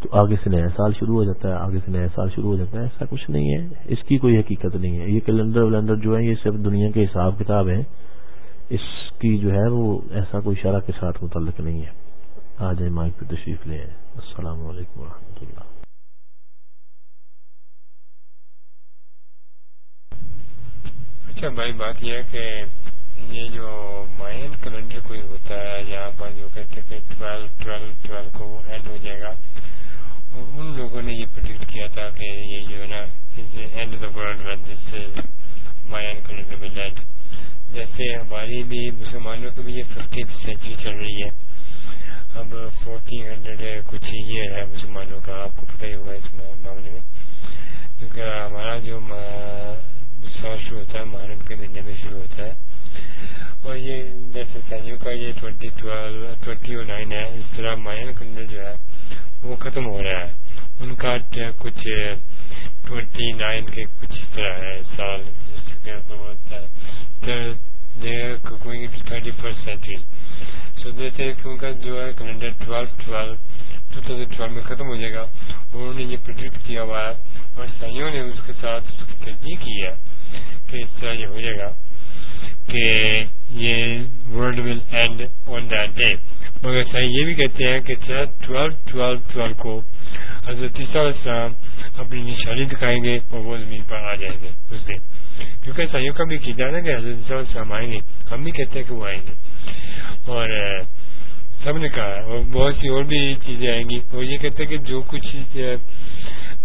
تو آگے سے نیا سال شروع ہو جاتا ہے، آگے سے نیا سال شروع ہو جاتا ہے، ایسا کچھ نہیں ہے۔ اس کی کوئی حقیقت نہیں ہے۔ یہ کیلنڈر ولنڈر جو ہے یہ صرف دنیا کے حساب کتاب ہیں۔ اس کی جو ہے، وہ ایسا کوئی شرح کے ساتھ متعلق نہیں ہے۔ آ جائیں مائک پہ تشریف لے السلام علیکم و اللہ۔ اچھا بھائی، بات یہ ہے کہ یہ جو مائن کیلنڈر کوئی ہوتا ہے یہاں پر جو کہتے ہیں کہ ٹویلو ٹویلو ٹویلو کو وہ اینڈ ہو جائے گا، ان لوگوں نے یہ پرڈکٹ کیا تھا کہ یہ جو ہے نا end of the world when this Mayan calendar میں لینڈ جیسے ہماری بھی مسلمانوں کی بھی یہ ففٹینتھ سینچری چل رہی ہے۔ اب فورٹین ہنڈریڈ کچھ یہ ہے مسلمانوں کا، آپ کو پتہ ہی ہوگا اس معاملے میں۔ کیونکہ ہمارا جو سال شروع ہوتا ہے محرم کے مہینے میں شروع ہوتا ہے۔ اور یہ جیسے سائیوں کا یہ twenty twelve twenty O nine ہے، اس طرح مائن کنڈر جو ہے، وہ ختم ہو رہا ہے۔ ان کا کچھ ٹوینٹی نائن کے کچھ اس طرح ہے، سال تھرٹی فرسٹ سینچری سو دیتے ان کا جو ہے calendar twelve twelve two thousand twelve میں ختم ہو جائے گا۔ انہوں نے یہ پرڈکٹ کیا ہوا ہے اور سائیوں نے اس کے ساتھ اس کی ترجیح کی ہے۔ کہ اس طرح یہ ہو جائے گا کہ یہ world will end on that day مگر سر یہ بھی کہتے ہیں کہ ٹویلو ٹویلو ٹویلو کو حضرت السلام اپنی نشانی دکھائیں گے اور وہ زمین پر آ جائیں گے اس دن۔ کیونکہ سائیوں کا بھی کیا نا کہ حضرت ہم آئیں گے، ہم بھی کہتے ہیں کہ وہ آئیں گے۔ اور سب نے کہا، اور بہت سی اور بھی چیزیں آئیں گی۔ وہ یہ کہتے ہیں کہ جو کچھ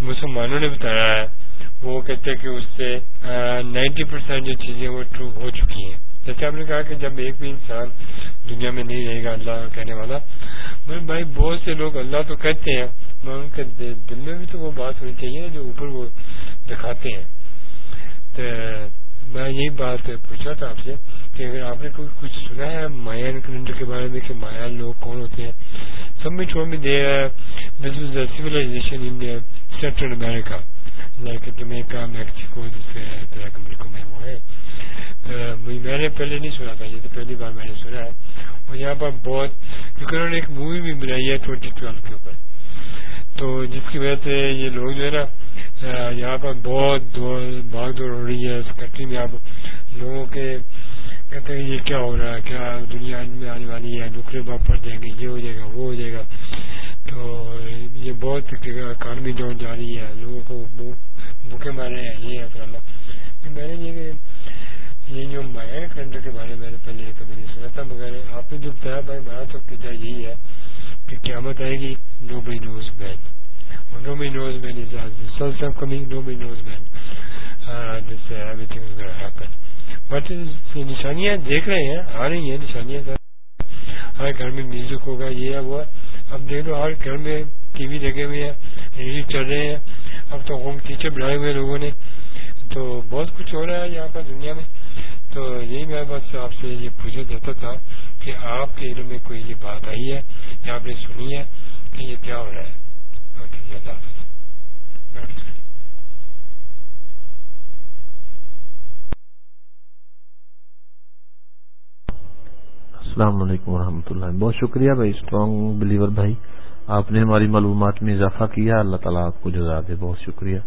مسلمانوں نے بتایا ہے وہ کہتے ہیں کہ اس سے نائنٹی پرسینٹ جو چیزیں وہ ٹرو ہو چکی ہیں۔ جیسے آپ نے کہا کہ جب ایک بھی انسان دنیا میں نہیں رہے گا اللہ کہنے والا بھائی بہت سے لوگ اللہ تو کہتے ہیں، مگر ان کے دل میں بھی تو وہ بات ہونی چاہیے جو اوپر وہ دکھاتے ہیں۔ تو میں یہی بات پوچھا تھا آپ سے کہ اگر آپ نے کوئی کچھ سنا ہے مایان کیلنڈر کے بارے میں کہ مایا لوگ کون ہوتے ہیں؟ سب میں چھوڑ میں دے solution in Central America like Jamaica Mexico دوسرے طرح کے ملکوں میں وہ ہے۔ میں نے پہلے نہیں سنا تھا، یہ تو پہلی بار میں نے سنا ہے۔ اور یہاں پر بہت کیونکہ انہوں نے ایک مووی بھی بنائی ہے ٹوینٹی ٹویلو کے اوپر۔ تو جس کی وجہ سے یہ لوگ جو ہے نا یہاں پر بہت بھاگ دوڑ ہو رہی ہے۔ اس کنٹری میں اب لوگوں کے کہتے ہیں یہ کیا ہو رہا ہے، کیا دنیا میں آنے والی ہے نکرے باپ پڑ جائیں گے، یہ ہو جائے گا، وہ ہو جائے گا۔ تو یہ بہت اکانمی ڈاؤن جا رہی ہے، لوگوں کو بھوکے مارے ہیں، یہ ہے میں نے یہ یہ جو مایا کیلنڈر کے بارے میں نے پہلے کبھی نہیں سنا تھا، مگر آپ نے جو بتایا بھائی میرا تو قیدا یہی ہے کہ قیامت آئے گی نو بئی نوز مین نو بئی knows when is coming nobody knows when this everything happen but نشانیاں دیکھ رہے ہیں، آ رہی ہیں نشانیاں۔ ہر گھر میں میوزک ہوگا، یہ ہے، وہ اب دیکھ لو، ہر گھر میں ٹی وی لگے ہوئے ہیں ریڈیو چل رہے ہیں۔ اب تو ہوم ٹیچر بنائے ہوئے لوگوں نے۔ تو بہت کچھ ہو رہا ہے یہاں پر دنیا میں۔ تو یہی میں بس آپ سے یہ پوچھا جاتا تھا کہ آپ کے علم میں کوئی یہ بات آئی ہے یا آپ نے سنی ہے کہ یہ کیا ہو رہا ہے؟ السلام علیکم ورحمۃ اللہ۔ بہت شکریہ بھائی اسٹرانگ بلیور بھائی۔ آپ نے ہماری معلومات میں اضافہ کیا، اللہ تعالیٰ آپ کو جزا دے، بہت شکریہ۔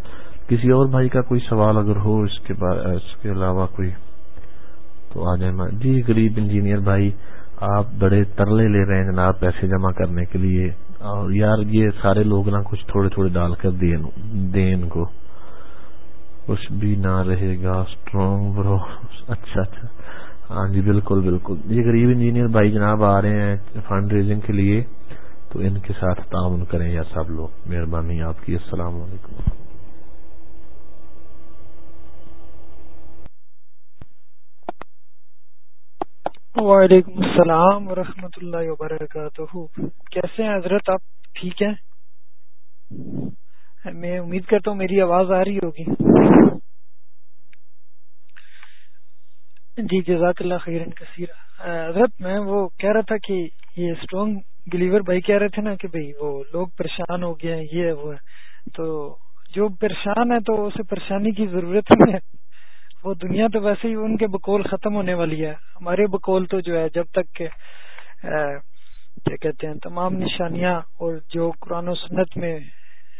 کسی اور بھائی کا کوئی سوال اگر ہو، اس کے اس کے علاوہ کوئی تو آ جائیں جی غریب انجینئر بھائی، آپ بڑے ترلے لے رہے ہیں جناب پیسے جمع کرنے کے لیے۔ اور یار، یہ سارے لوگ نا کچھ تھوڑے تھوڑے ڈال کر دیں ان کو۔ کچھ بھی نہ رہے گا اسٹرانگ برو اچھا اچھا۔ ہاں جی بالکل بالکل۔ یہ غریب انجینئر بھائی جناب آ رہے ہیں فنڈ ریزنگ کے لیے۔ تو ان کے ساتھ تعاون کریں یا سب لوگ۔ مہربانی آپ کی۔ السلام علیکم۔ وعلیکم السلام ورحمۃ اللہ وبرکاتہ۔ کیسے ہیں حضرت؟ آپ ٹھیک ہیں؟ میں امید کرتا ہوں میری آواز آ رہی ہوگی۔ جی جزاک اللہ خیرن کثیر حضرت، میں وہ کہہ رہا تھا کہ یہ اسٹرانگ بلیور بھائی کہہ رہے تھے نا کہ بھائی وہ لوگ پریشان ہو گئے ہیں، یہ وہ تو جو پریشان ہے تو اسے پریشانی کی ضرورت نہیں ہے۔ وہ دنیا تو ویسے ہی ان کے بکول ختم ہونے والی ہے۔ ہمارے بکول تو جو ہے، جب تک کہ کیا کہتے ہیں، تمام نشانیاں اور جو قرآن و سنت میں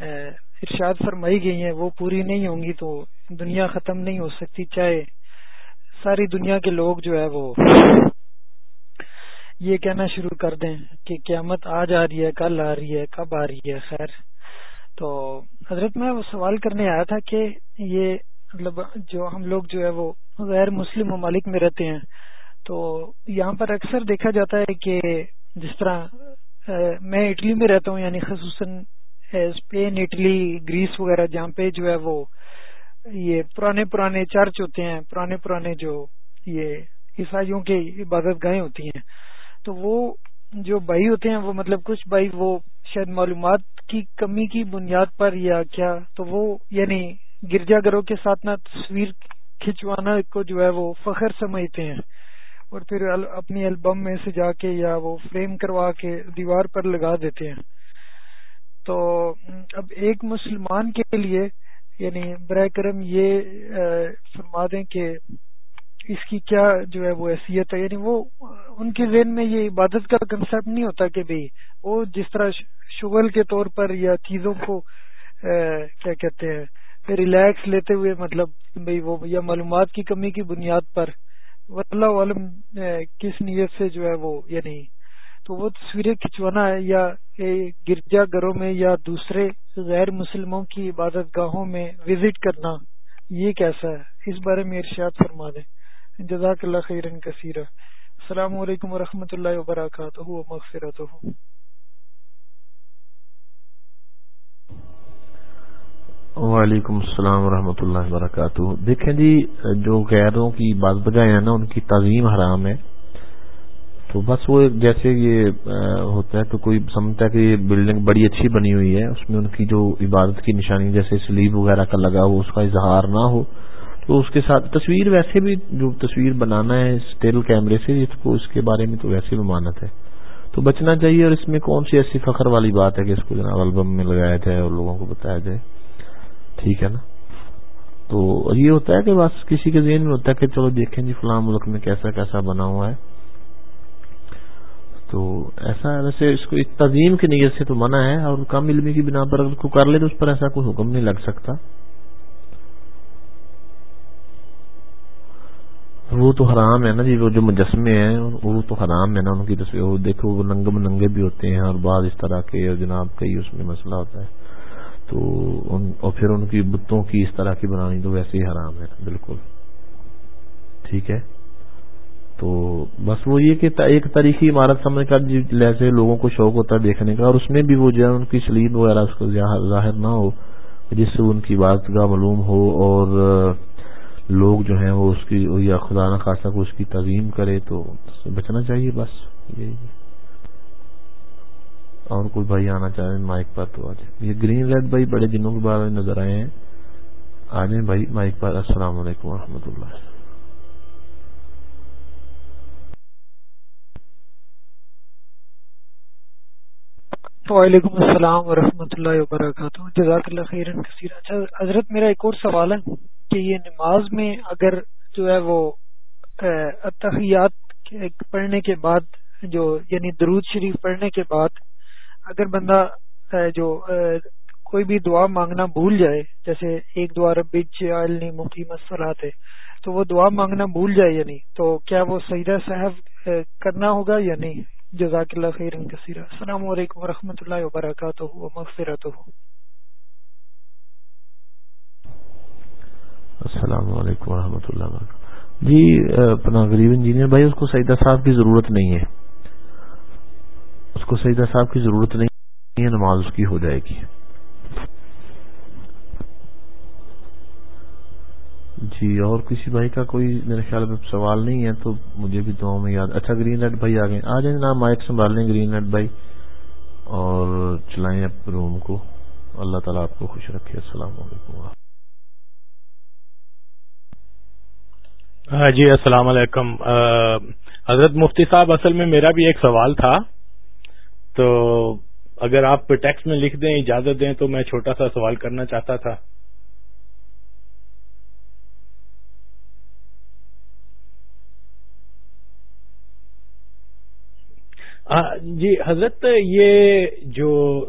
ارشاد فرمائی گئی ہیں، وہ پوری نہیں ہوں گی تو دنیا ختم نہیں ہو سکتی۔ چاہے ساری دنیا کے لوگ جو ہے، وہ یہ کہنا شروع کر دیں کہ قیامت آج آ رہی ہے، کل آ رہی ہے، کب آ رہی ہے، خیر۔ تو حضرت، میں وہ سوال کرنے آیا تھا کہ یہ مطلب جو ہم لوگ جو ہے وہ غیر مسلم ممالک میں رہتے ہیں، تو یہاں پر اکثر دیکھا جاتا ہے کہ جس طرح میں اٹلی میں رہتا ہوں یعنی خصوصاً اسپین، اٹلی، گریس وغیرہ، جہاں پہ جو ہے وہ یہ پرانے پرانے چرچ ہوتے ہیں، پرانے پرانے جو یہ عیسائیوں کی عبادت گاہیں ہوتی ہیں۔ تو وہ جو بھائی ہوتے ہیں وہ مطلب کچھ بھائی وہ شاید معلومات کی کمی کی بنیاد پر یا کیا تو وہ یعنی گرجا گھروں کے ساتھ نہ تصویر کھنچوانا کو جو ہے وہ فخر سمجھتے ہیں اور پھر اپنی البم میں سے جا کے یا وہ فریم کروا کے دیوار پر لگا دیتے ہیں۔ تو اب ایک مسلمان کے لیے یعنی برائے کرم یہ فرما دیں کہ اس کی کیا جو ہے وہ حیثیت ہے۔ یعنی وہ ان کے ذہن میں یہ عبادت کا کنسپٹ نہیں ہوتا کہ بھائی وہ جس طرح شغل کے طور پر یا چیزوں کو کیا کہتے ہیں ریلیکس لیتے ہوئے مطلب بھائی وہ یا معلومات کی کمی کی بنیاد پر اللہ عالم کس نیت سے جو ہے وہ یعنی تو وہ تصویریں کھنچوانا ہے یا گرجا گھروں میں یا دوسرے غیر مسلموں کی عبادت گاہوں میں وزٹ کرنا، یہ کیسا ہے؟ اس بارے میں ارشاد فرما دیں۔ جزاک اللہ خیر کثیر السلام علیکم ورحمۃ اللہ وبرکاتہ مغفرت وعلیکم السلام ورحمۃ اللہ وبرکاتہ۔ دیکھیں جی جو غیروں کی بات بجائے ہیں نا، ان کی تعظیم حرام ہے۔ تو بس وہ جیسے یہ ہوتا ہے تو کوئی سمجھتا ہے کہ یہ بلڈنگ بڑی اچھی بنی ہوئی ہے، اس میں ان کی جو عبادت کی نشانی، جیسے سلیب وغیرہ کا لگا ہو، اس کا اظہار نہ ہو۔ تو اس کے ساتھ تصویر ویسے بھی جو تصویر بنانا ہے اسٹیل کیمرے سے، اس کو اس کے بارے میں تو ویسے بھی مانت ہے۔ تو بچنا چاہیے اور اس میں کون سی ایسی فخر والی بات ہے کہ اس کو جناب البم میں لگایا جائے اور لوگوں کو بتایا جائے؟ ٹھیک ہے نا؟ تو یہ ہوتا ہے کہ بس کسی کے ذہن میں ہوتا ہے کہ چلو دیکھیں جی فلاں ملک میں کیسا کیسا بنا ہوا ہے۔ تو ایسا ویسے اس کو تزیم کی نیت سے تو منع ہے اور کم علمی کی بنا پر اگر کو کر لے تو اس پر ایسا کوئی حکم نہیں لگ سکتا۔ وہ تو حرام ہے نا جی وہ جو مجسمے ہیں، وہ تو حرام ہے نا، ان کی تصویر دیکھو، وہ ننگم ننگے بھی ہوتے ہیں اور بعض اس طرح کے جناب کئی اس میں مسئلہ ہوتا ہے۔ تو ان، اور پھر ان کی بتوں کی اس طرح کی بنانی تو ویسے ہی حرام ہے، بالکل۔ ٹھیک ہے؟ تو بس وہ یہ کہ ایک تاریخی عمارت سمجھ کر جیسے لوگوں کو شوق ہوتا ہے دیکھنے کا، اور اس میں بھی وہ جو ہے، ان کی سلیب وغیرہ اس کو ظاہر نہ ہو، جس سے ان کی بات کا معلوم ہو اور لوگ جو ہیں وہ اس کی، یا خدا نخواستہ کو اس کی تعظیم کرے تو بچنا چاہیے بس، یہی اور کوئی بھائی آنا چاہ مائک پر تو آ یہ گرین ریڈ بھائی بڑے دنوں کے بعد نظر آئے ہیں۔ آ جائیں بھائی مائک پر۔ السلام علیکم و اللہ۔ وعلیکم السلام ورحمۃ اللہ وبرکاتہ۔ جزاک اللہ خیر کثیر اچھا حضرت، میرا ایک اور سوال ہے۔ کہ یہ نماز میں اگر جو ہے وہ اتحیات پڑھنے کے بعد جو یعنی درود شریف پڑھنے کے بعد اگر بندہ جو کوئی بھی دعا مانگنا بھول جائے، جیسے ایک دعا ربیچ عالنی مفتی مسلات ہے تو وہ دعا مانگنا بھول جائے یا نہیں، تو کیا وہ سیدہ صاحب کرنا ہوگا یا نہیں؟ جزاک اللہ خیر کثیر السلام علیکم و اللہ وبرکاتہ مغفرت السلام علیکم و اللہ وبرکاتہ۔ جی اپنا غریب انجینئر بھائی، اس کو سیدہ صاحب کی ضرورت نہیں ہے۔ اس کو سیدہ صاحب کی ضرورت نہیں ہے، نماز اس کی ہو جائے گی۔ جی اور کسی بھائی کا کوئی میرے خیال میں سوال نہیں ہے، تو مجھے بھی دعاؤں میں یاد۔ اچھا گرین نیٹ بھائی آ گئے۔ آ جائیں نا مائک سنبھال لیں گرین نیٹ بھائی۔ اور چلائیں روم کو۔ اللہ تعالیٰ آپ کو خوش رکھے۔ السلام علیکم ہاں جی السلام علیکم۔ حضرت مفتی صاحب، اصل میں میرا بھی ایک سوال تھا۔ تو اگر آپ ٹیکسٹ میں لکھ دیں، اجازت دیں، تو میں چھوٹا سا سوال کرنا چاہتا تھا۔ جی حضرت، یہ جو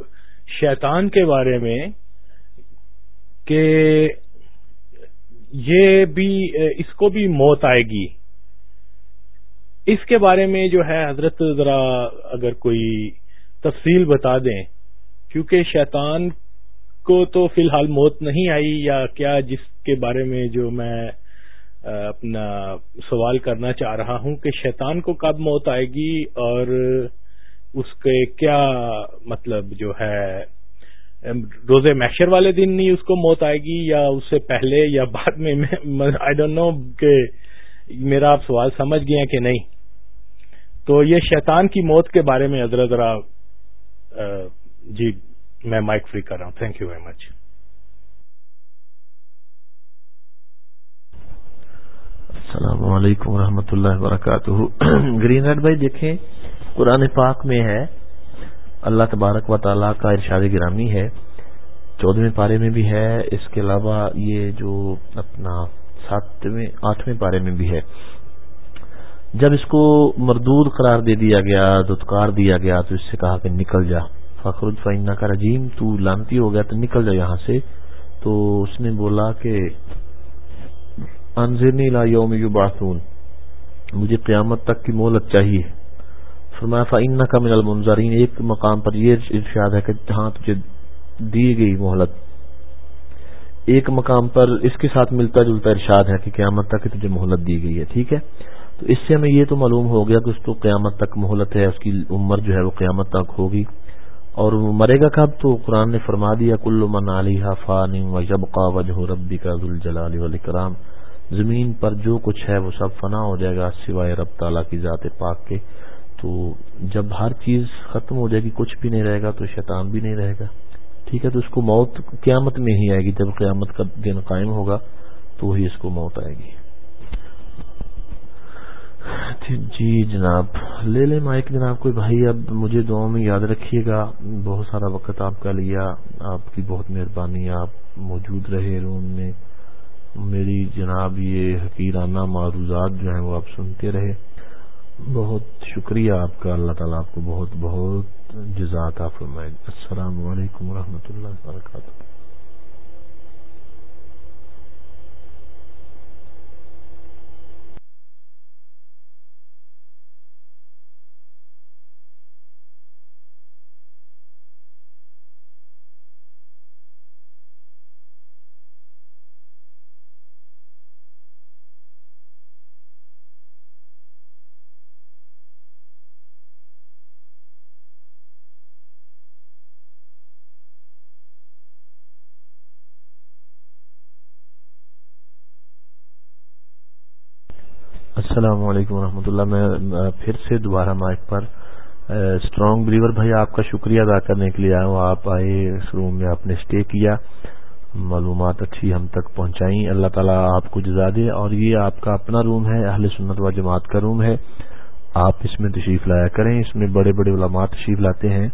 شیطان کے بارے میں کہ یہ بھی اس کو بھی موت آئے گی۔ اس کے بارے میں جو ہے، حضرت ذرا اگر کوئی تفصیل بتا دیں، کیونکہ شیطان کو تو فی الحال موت نہیں آئی، یا کیا جس کے بارے میں جو میں اپنا سوال کرنا چاہ رہا ہوں کہ شیطان کو کب موت آئے گی اور اس کے کیا مطلب جو ہے روز محشر والے دن نہیں اس کو موت آئے گی یا اس سے پہلے یا بعد میں آئی ڈونٹ نو کہ میرا آپ سوال سمجھ گئے ہیں کہ نہیں۔ تو یہ شیطان کی موت کے بارے میں ذرا ذرا جی میں مائک فری کر رہا ہوں۔ تھینک یو ویری مچ السلام علیکم ورحمۃ اللہ وبرکاتہ۔ گرین ہیڈ بھائی، دیکھیں قرآن پاک میں ہے اللہ تبارک و تعالیٰ کا ارشاد گرامی ہے چودہویں پارے میں بھی ہے، اس کے علاوہ یہ جو اپنا ساتویں، آٹھویں پارے میں بھی ہے۔ جب اس کو مردود قرار دے دیا گیا دتکار دیا گیا، تو اس سے کہا کہ نکل جا۔ فخر الفینہ کا رجیم، تو لانتی ہو گیا، تو نکل جا یہاں سے۔ تو اس نے بولا کہ انضرنی لا یوم یبعثون، مجھے قیامت تک کی مہلت چاہیے۔ فرمایا فائنہ کا من المنظرین ایک مقام پر یہ ارشاد ہے کہ ہاں تجھے دی گئی مہلت۔ ایک مقام پر اس کے ساتھ ملتا جلتا ارشاد ہے کہ قیامت تک تجھے مہلت دی گئی ہے، ٹھیک ہے؟ تو اس سے ہمیں یہ تو معلوم ہو گیا کہ اس کو قیامت تک مہلت ہے، اس کی عمر جو ہے وہ قیامت تک ہوگی۔ اور وہ مرے گا کب؟ تو قرآن نے فرما دیا، کل من علیہ فان و یبقا وجہ ربی کا ذوالجلال والاکرام۔ زمین پر جو کچھ ہے وہ سب فنا ہو جائے گا، سوائے رب تعالیٰ کی ذات پاک کے۔ تو جب ہر چیز ختم ہو جائے گی، کچھ بھی نہیں رہے گا تو شیطان بھی نہیں رہے گا۔ ٹھیک ہے، تو اس کو موت قیامت میں ہی آئے گی۔ جب قیامت کا دن قائم ہوگا تو ہی اس کو موت آئے گی۔ جی جناب، لے لیں مائک۔ جناب، کوئی بھائی، اب مجھے دعاؤں میں یاد رکھیے گا۔ بہت سارا وقت آپ کا لیا، آپ کی بہت مہربانی، آپ موجود رہے روم میں۔ میری جناب، یہ حقیرانہ معروضات جو ہیں وہ آپ سنتے رہے۔ بہت شکریہ آپ کا، اللہ تعالیٰ آپ کو بہت بہت جزاک فرمائے۔ السلام علیکم ورحمۃ اللہ وبرکاتہ۔ السلام علیکم ورحمۃ اللہ۔ میں پھر سے دوبارہ مائک پر اسٹرانگ بلیور بھائی، آپ کا شکریہ ادا کرنے کے لیے آیا ہوں۔ آپ آئے، اس روم میں آپ نے اسٹے کیا۔ معلومات اچھی ہم تک پہنچائیں۔ اللہ تعالیٰ آپ کو جزا دے۔ اور یہ آپ کا اپنا روم ہے، اہل سنت و جماعت کا روم ہے۔ آپ اس میں تشریف لایا کریں۔ اس میں بڑے بڑے علماء تشریف لاتے ہیں۔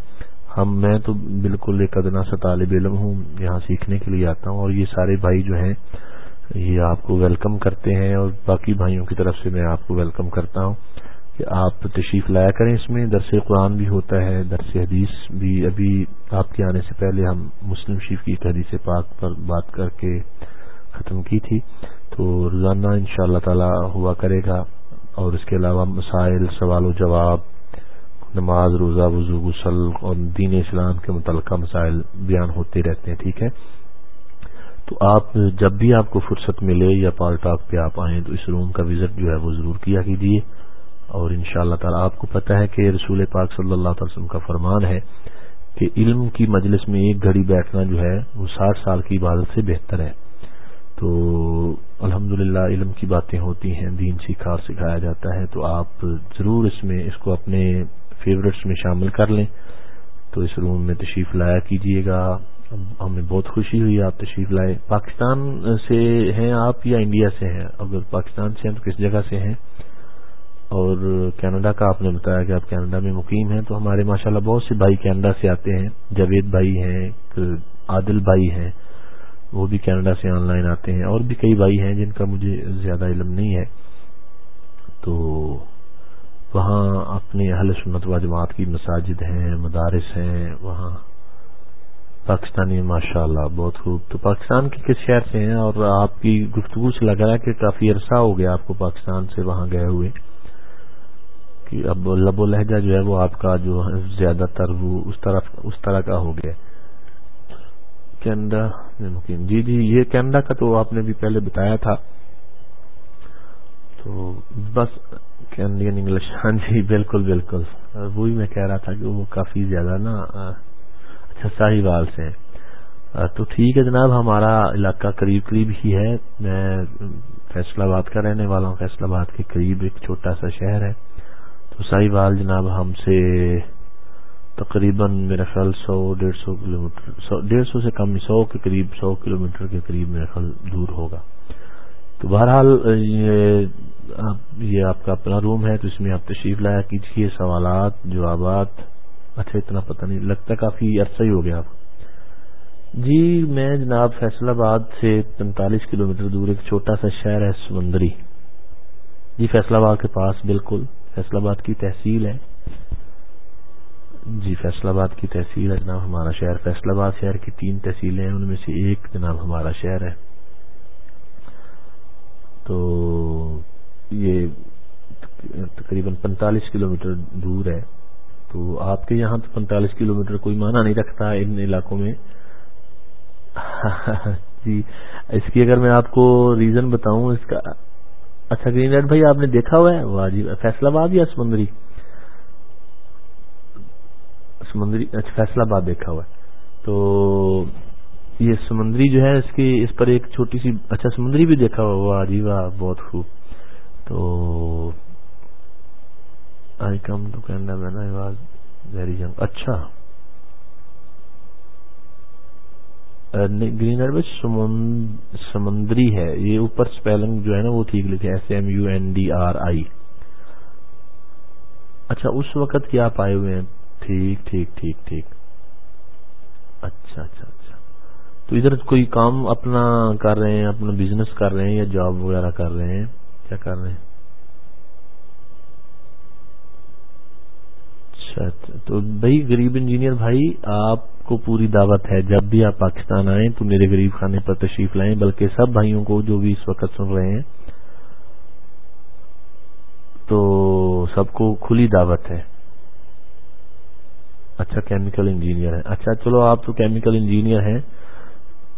ہم، میں تو بالکل ایک ادنا سا طالب علم ہوں، یہاں سیکھنے کے لیے آتا ہوں۔ اور یہ سارے بھائی جو ہیں یہ آپ کو ویلکم کرتے ہیں اور باقی بھائیوں کی طرف سے میں آپ کو ویلکم کرتا ہوں کہ آپ تشریف لایا کریں اس میں۔ درس قرآن بھی ہوتا ہے، درس حدیث بھی۔ ابھی آپ کے آنے سے پہلے ہم مسلم شریف کی حدیث پاک پر بات کر کے ختم کی تھی۔ تو روزانہ ان شاء اللہ تعالی ہوا کرے گا۔ اور اس کے علاوہ مسائل، سوال و جواب، نماز، روزہ، وضو، غسل اور دین اسلام کے متعلقہ مسائل بیان ہوتے رہتے ہیں، ٹھیک ہے؟ تو آپ جب بھی آپ کو فرصت ملے یا پال ٹاک پہ آپ آئیں تو اس روم کا وزٹ جو ہے وہ ضرور کیا کیجیے اور ان شاء اللہ تعالیٰ آپ کو پتہ ہے کہ رسول پاک صلی اللہ تعالی وسلم کا فرمان ہے کہ علم کی مجلس میں ایک گھڑی بیٹھنا جو ہے وہ ساٹھ سال کی عبادت سے بہتر ہے۔ تو الحمد علم کی باتیں ہوتی ہیں، دین سیکھا سکھایا جاتا ہے، تو آپ ضرور اس میں، اس کو اپنے فیورٹس میں شامل کر لیں۔ تو اس روم میں تشریف لایا کیجیے گا۔ ہمیں بہت خوشی ہوئی، آپ تشریف لائے۔ پاکستان سے ہیں آپ یا انڈیا سے ہیں؟ اگر پاکستان سے ہیں تو کس جگہ سے ہیں؟ اور کینیڈا کا آپ نے بتایا کہ آپ کینیڈا میں مقیم ہیں، تو ہمارے ماشاءاللہ بہت سے بھائی کینیڈا سے آتے ہیں۔ جاوید بھائی ہیں عادل بھائی ہیں، وہ بھی کینیڈا سے آن لائن آتے ہیں۔ اور بھی کئی بھائی ہیں جن کا مجھے زیادہ علم نہیں ہے۔ تو وہاں اپنے اہل سنت و جماعت کی مساجد ہیں، مدارس ہیں، وہاں پاکستانی ماشاء اللہ بہت خوب۔ تو پاکستان کے کس شہر سے ہیں؟ اور آپ کی گفتگو سے لگ رہا ہے کہ کافی عرصہ ہو گیا آپ کو پاکستان سے وہاں گئے ہوئے۔ کہ اب لب و لہجہ جو ہے وہ آپ کا جو زیادہ تر وہ اس طرح اس طرح کا ہو گیا۔ کینیڈا ممکن جی جی یہ کینیڈا کا تو آپ نے بھی پہلے بتایا تھا۔ تو بس کینیڈین انگلش۔ ہاں جی بالکل بالکل۔ وہی میں کہہ رہا تھا کہ وہ کافی زیادہ نا اچھا ساہی سے۔ تو ٹھیک ہے جناب، ہمارا علاقہ قریب قریب ہی ہے۔ میں فیصلہ آباد کا رہنے والا ہوں فیصلہ آباد کے قریب ایک چھوٹا سا شہر ہے۔ تو ساہی بال جناب ہم سے تقریباً میرا خیال سو، ڈیڑھ سو کلو میٹر ڈیڑھ سو سے کم سو کے قریب، سو کلو میٹر کے قریب میرا خیال دور ہوگا۔ تو بہرحال، یہ آپ کا اپنا روم ہے، تو اس میں آپ تشریف لایا کیجیے سوالات، جوابات۔ اچھا اتنا پتہ نہیں، لگتا کافی عرصہ ہی ہو گیا۔ آپ جی میں جناب فیصل آباد سے پینتالیس کلو میٹر دور ایک چھوٹا سا شہر ہے سمندری۔ جی فیصلہ آباد کے پاس بالکل فیصلہ آباد کی تحصیل ہے۔ جی فیصلہ آباد کی تحصیل ہے جناب، ہمارا شہر فیصلہ آباد شہر کی تین تحصیلیں ہیں، ان میں سے ایک جناب ہمارا شہر ہے۔ تو یہ تقریباً پینتالیس کلو میٹر دور ہے۔ تو آپ کے یہاں تو پینتالیس کلو میٹر کوئی معنی نہیں رکھتا ان علاقوں میں۔ جی اس کی اگر میں آپ کو ریزن بتاؤں، اس کا اچھا گرین لائٹ بھائی، آپ نے دیکھا ہوا ہے؟ واہ جی فیصلہ آباد یا سمندری؟ سمندری اچھا فیصلہ آباد دیکھا ہوا ہے۔ تو یہ سمندری جو ہے، اس کی اس پر ایک چھوٹی سی اچھا سمندری بھی دیکھا ہوا واہ جی واہ، بہت خوب۔ تو I come to Canada when I was very young اچھا۔ گرین ہیڈ سمندری ہے۔ یہ اوپر اسپیلنگ جو ہے نا وہ ٹھیک لکھے S M U N D R I اچھا اس وقت کیا پائے ہوئے ہیں؟ ٹھیک ٹھیک ٹھیک ٹھیک۔ اچھا اچھا اچھا۔ تو ادھر کوئی کام اپنا کر رہے ہیں، اپنا بزنس کر رہے ہیں یا جاب وغیرہ کر رہے ہیں؟ کیا کر رہے ہیں؟ اچھا اچھا تو بھائی، غریب انجینئر بھائی، آپ کو پوری دعوت ہے۔ جب بھی آپ پاکستان آئیں تو میرے غریب خانے پر تشریف لائیں، بلکہ سب بھائیوں کو جو بھی اس وقت سن رہے ہیں۔ تو سب کو کھلی دعوت ہے۔ اچھا کیمیکل انجینئر ہے۔ اچھا چلو آپ تو کیمیکل انجینئر ہیں۔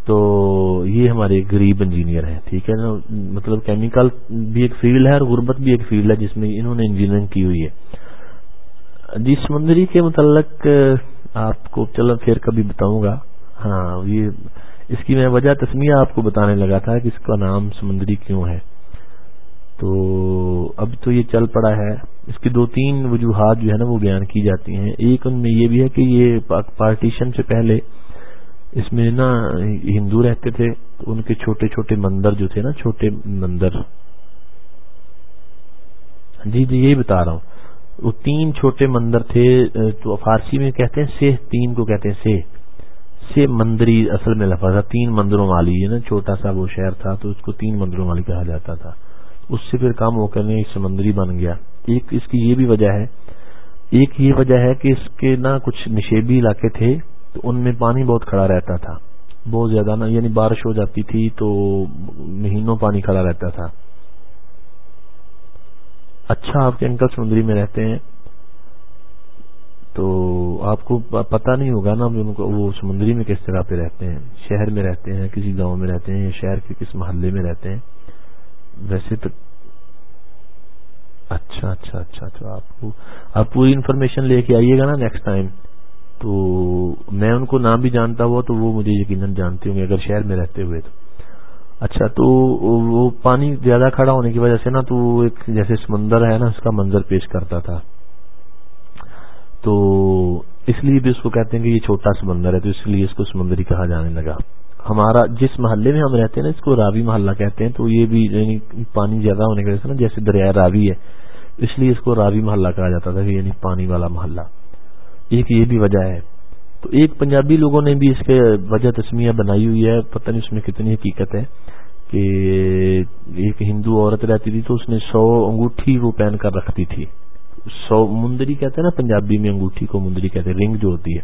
تو یہ ہمارے غریب انجینئر ہیں، ٹھیک ہے نا؟ مطلب کیمیکل بھی ایک فیلڈ ہے اور غربت بھی ایک فیلڈ ہے جس میں انہوں نے انجینئرنگ کی ہوئی ہے۔ جی سمندری کے متعلق آپ کو چلو پھر کبھی بتاؤں گا۔ ہاں یہ اس کی میں وجہ تسمیہ آپ کو بتانے لگا تھا کہ اس کا نام سمندری کیوں ہے۔ تو اب تو یہ چل پڑا ہے۔ اس کی دو تین وجوہات جو ہے نا وہ بیان کی جاتی ہیں۔ ایک ان میں یہ بھی ہے کہ یہ پارٹیشن سے پہلے اس میں نا ہندو رہتے تھے۔ تو ان کے چھوٹے چھوٹے مندر جو تھے نا، چھوٹے مندر۔ جی جی یہی بتا رہا ہوں۔ وہ تین چھوٹے مندر تھے تو فارسی میں کہتے ہیں سہ تین کو کہتے ہیں سہ سے مندری اصل میں لفظ تھا تین مندروں والی ہے نا، چھوٹا سا وہ شہر تھا تو اس کو تین مندروں والی کہا جاتا تھا۔ اس سے پھر کام ہو کر سمندری بن گیا۔ ایک اس کی یہ بھی وجہ ہے، ایک یہ وجہ ہے کہ اس کے نا کچھ نشیبی علاقے تھے تو ان میں پانی بہت کھڑا رہتا تھا۔ بہت زیادہ نا یعنی بارش ہو جاتی تھی تو مہینوں پانی کھڑا رہتا تھا۔ اچھا آپ کے انکل سمندری میں رہتے ہیں، تو آپ کو پتا نہیں ہوگا نا وہ سمندری میں کس جگہ پہ رہتے ہیں، شہر میں رہتے ہیں، کسی گاؤں میں رہتے ہیں یا شہر کے کس محلے میں رہتے ہیں۔ ویسے تو اچھا اچھا اچھا اچھا آپ کو آپ پوری انفارمیشن لے کے آئیے گا نا نیکسٹ ٹائم تو میں ان کو نام بھی جانتا ہوا تو وہ مجھے یقیناً جانتے ہوں گے اگر شہر میں رہتے ہوئے تو۔ اچھا تو وہ پانی زیادہ کھڑا ہونے کی وجہ سے نا تو وہ ایک جیسے سمندر ہے نا، اس کا منظر پیش کرتا تھا۔ تو اس لیے بھی اس کو کہتے ہیں کہ یہ چھوٹا سمندر ہے، تو اس لیے اس کو سمندری کہا جانے لگا۔ ہمارا جس محلے میں ہم رہتے ہیں نا، اس کو راوی محلہ کہتے ہیں، تو یہ بھی یعنی پانی زیادہ ہونے کی وجہ سے نا، جیسے دریا راوی ہے، اس لیے اس کو راوی محلہ کہا جاتا تھا یعنی پانی والا محلہ۔ ایک یہ بھی وجہ ہے۔ تو ایک پنجابی لوگوں نے بھی اس کے وجہ تسمیہ بنائی ہوئی ہے، پتہ نہیں اس میں کتنی حقیقت ہے کہ ایک ہندو عورت رہتی تھی تو اس نے سو انگوٹھی وہ پہن کر رکھتی تھی۔ سو مندری کہتے ہیں نا پنجابی میں انگوٹھی کو مندری کہتے ہیں، رنگ جو ہوتی ہے۔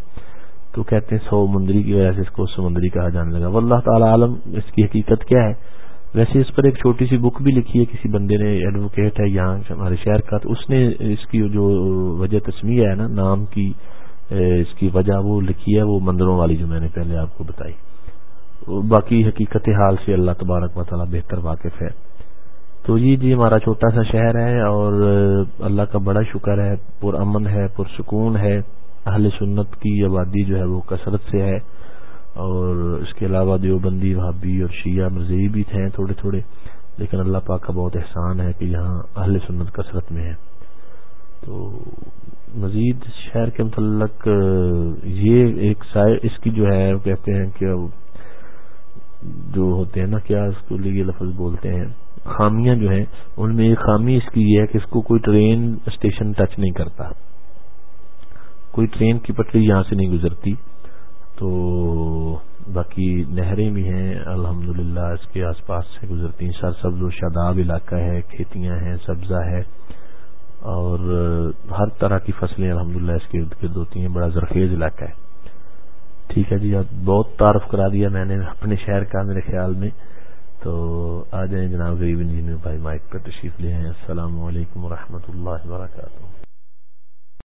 تو کہتے ہیں سو مندری کی وجہ سے اس کو سمندری کہا جانے لگا۔ واللہ تعالی عالم اس کی حقیقت کیا ہے؟ ویسے اس پر ایک چھوٹی سی بک بھی لکھی ہے، کسی بندے نے ایڈوکیٹ ہے یہاں ہمارے شہر کا، تو اس نے اس کی جو وجہ تسمیہ ہے نا، نام کی اس کی وجہ وہ لکھی ہے، وہ مندروں والی جو میں نے پہلے آپ کو بتائی۔ باقی حقیقت حال سے اللہ تبارک و تعالیٰ بہتر واقف ہے۔ تو یہ جی ہمارا چھوٹا سا شہر ہے اور اللہ کا بڑا شکر ہے پر امن ہے، پرسکون ہے۔ اہل سنت کی آبادی جو ہے وہ کثرت سے ہے۔ اور اس کے علاوہ دیوبندی بھابی اور شیعہ مرضی بھی تھے تھوڑے تھوڑے۔ لیکن اللہ پاک کا بہت احسان ہے کہ یہاں اہل سنت کثرت میں ہے تو مزید شہر کے متعلق یہ ایک اس کی جو ہے کہتے ہیں کہ جو ہوتے ہیں نا، کیا اس کو لیے لفظ بولتے ہیں، خامیاں جو ہیں، ان میں ایک خامی اس کی یہ ہے کہ اس کو کوئی ٹرین اسٹیشن ٹچ نہیں کرتا۔ کوئی ٹرین کی پٹری یہاں سے نہیں گزرتی۔ تو باقی نہریں بھی ہیں الحمد اس کے آس پاس سے گزرتی ہیں۔ سر سبز و شاداب علاقہ ہے، کھیتیاں ہیں، سبزہ ہے۔ اور ہر طرح کی فصلیں الحمد اس کے ارد گرد ہوتی ہیں، بڑا زرخیز علاقہ ہے۔ ٹھیک ہے جی اب بہت تعارف کرا دیا میں نے اپنے شہر کا، میرے خیال میں۔ تو آ جائیں جناب غریب انجینئر بھائی مائک پر تشریف لے ہیں السلام علیکم و اللہ وبرکاتہ۔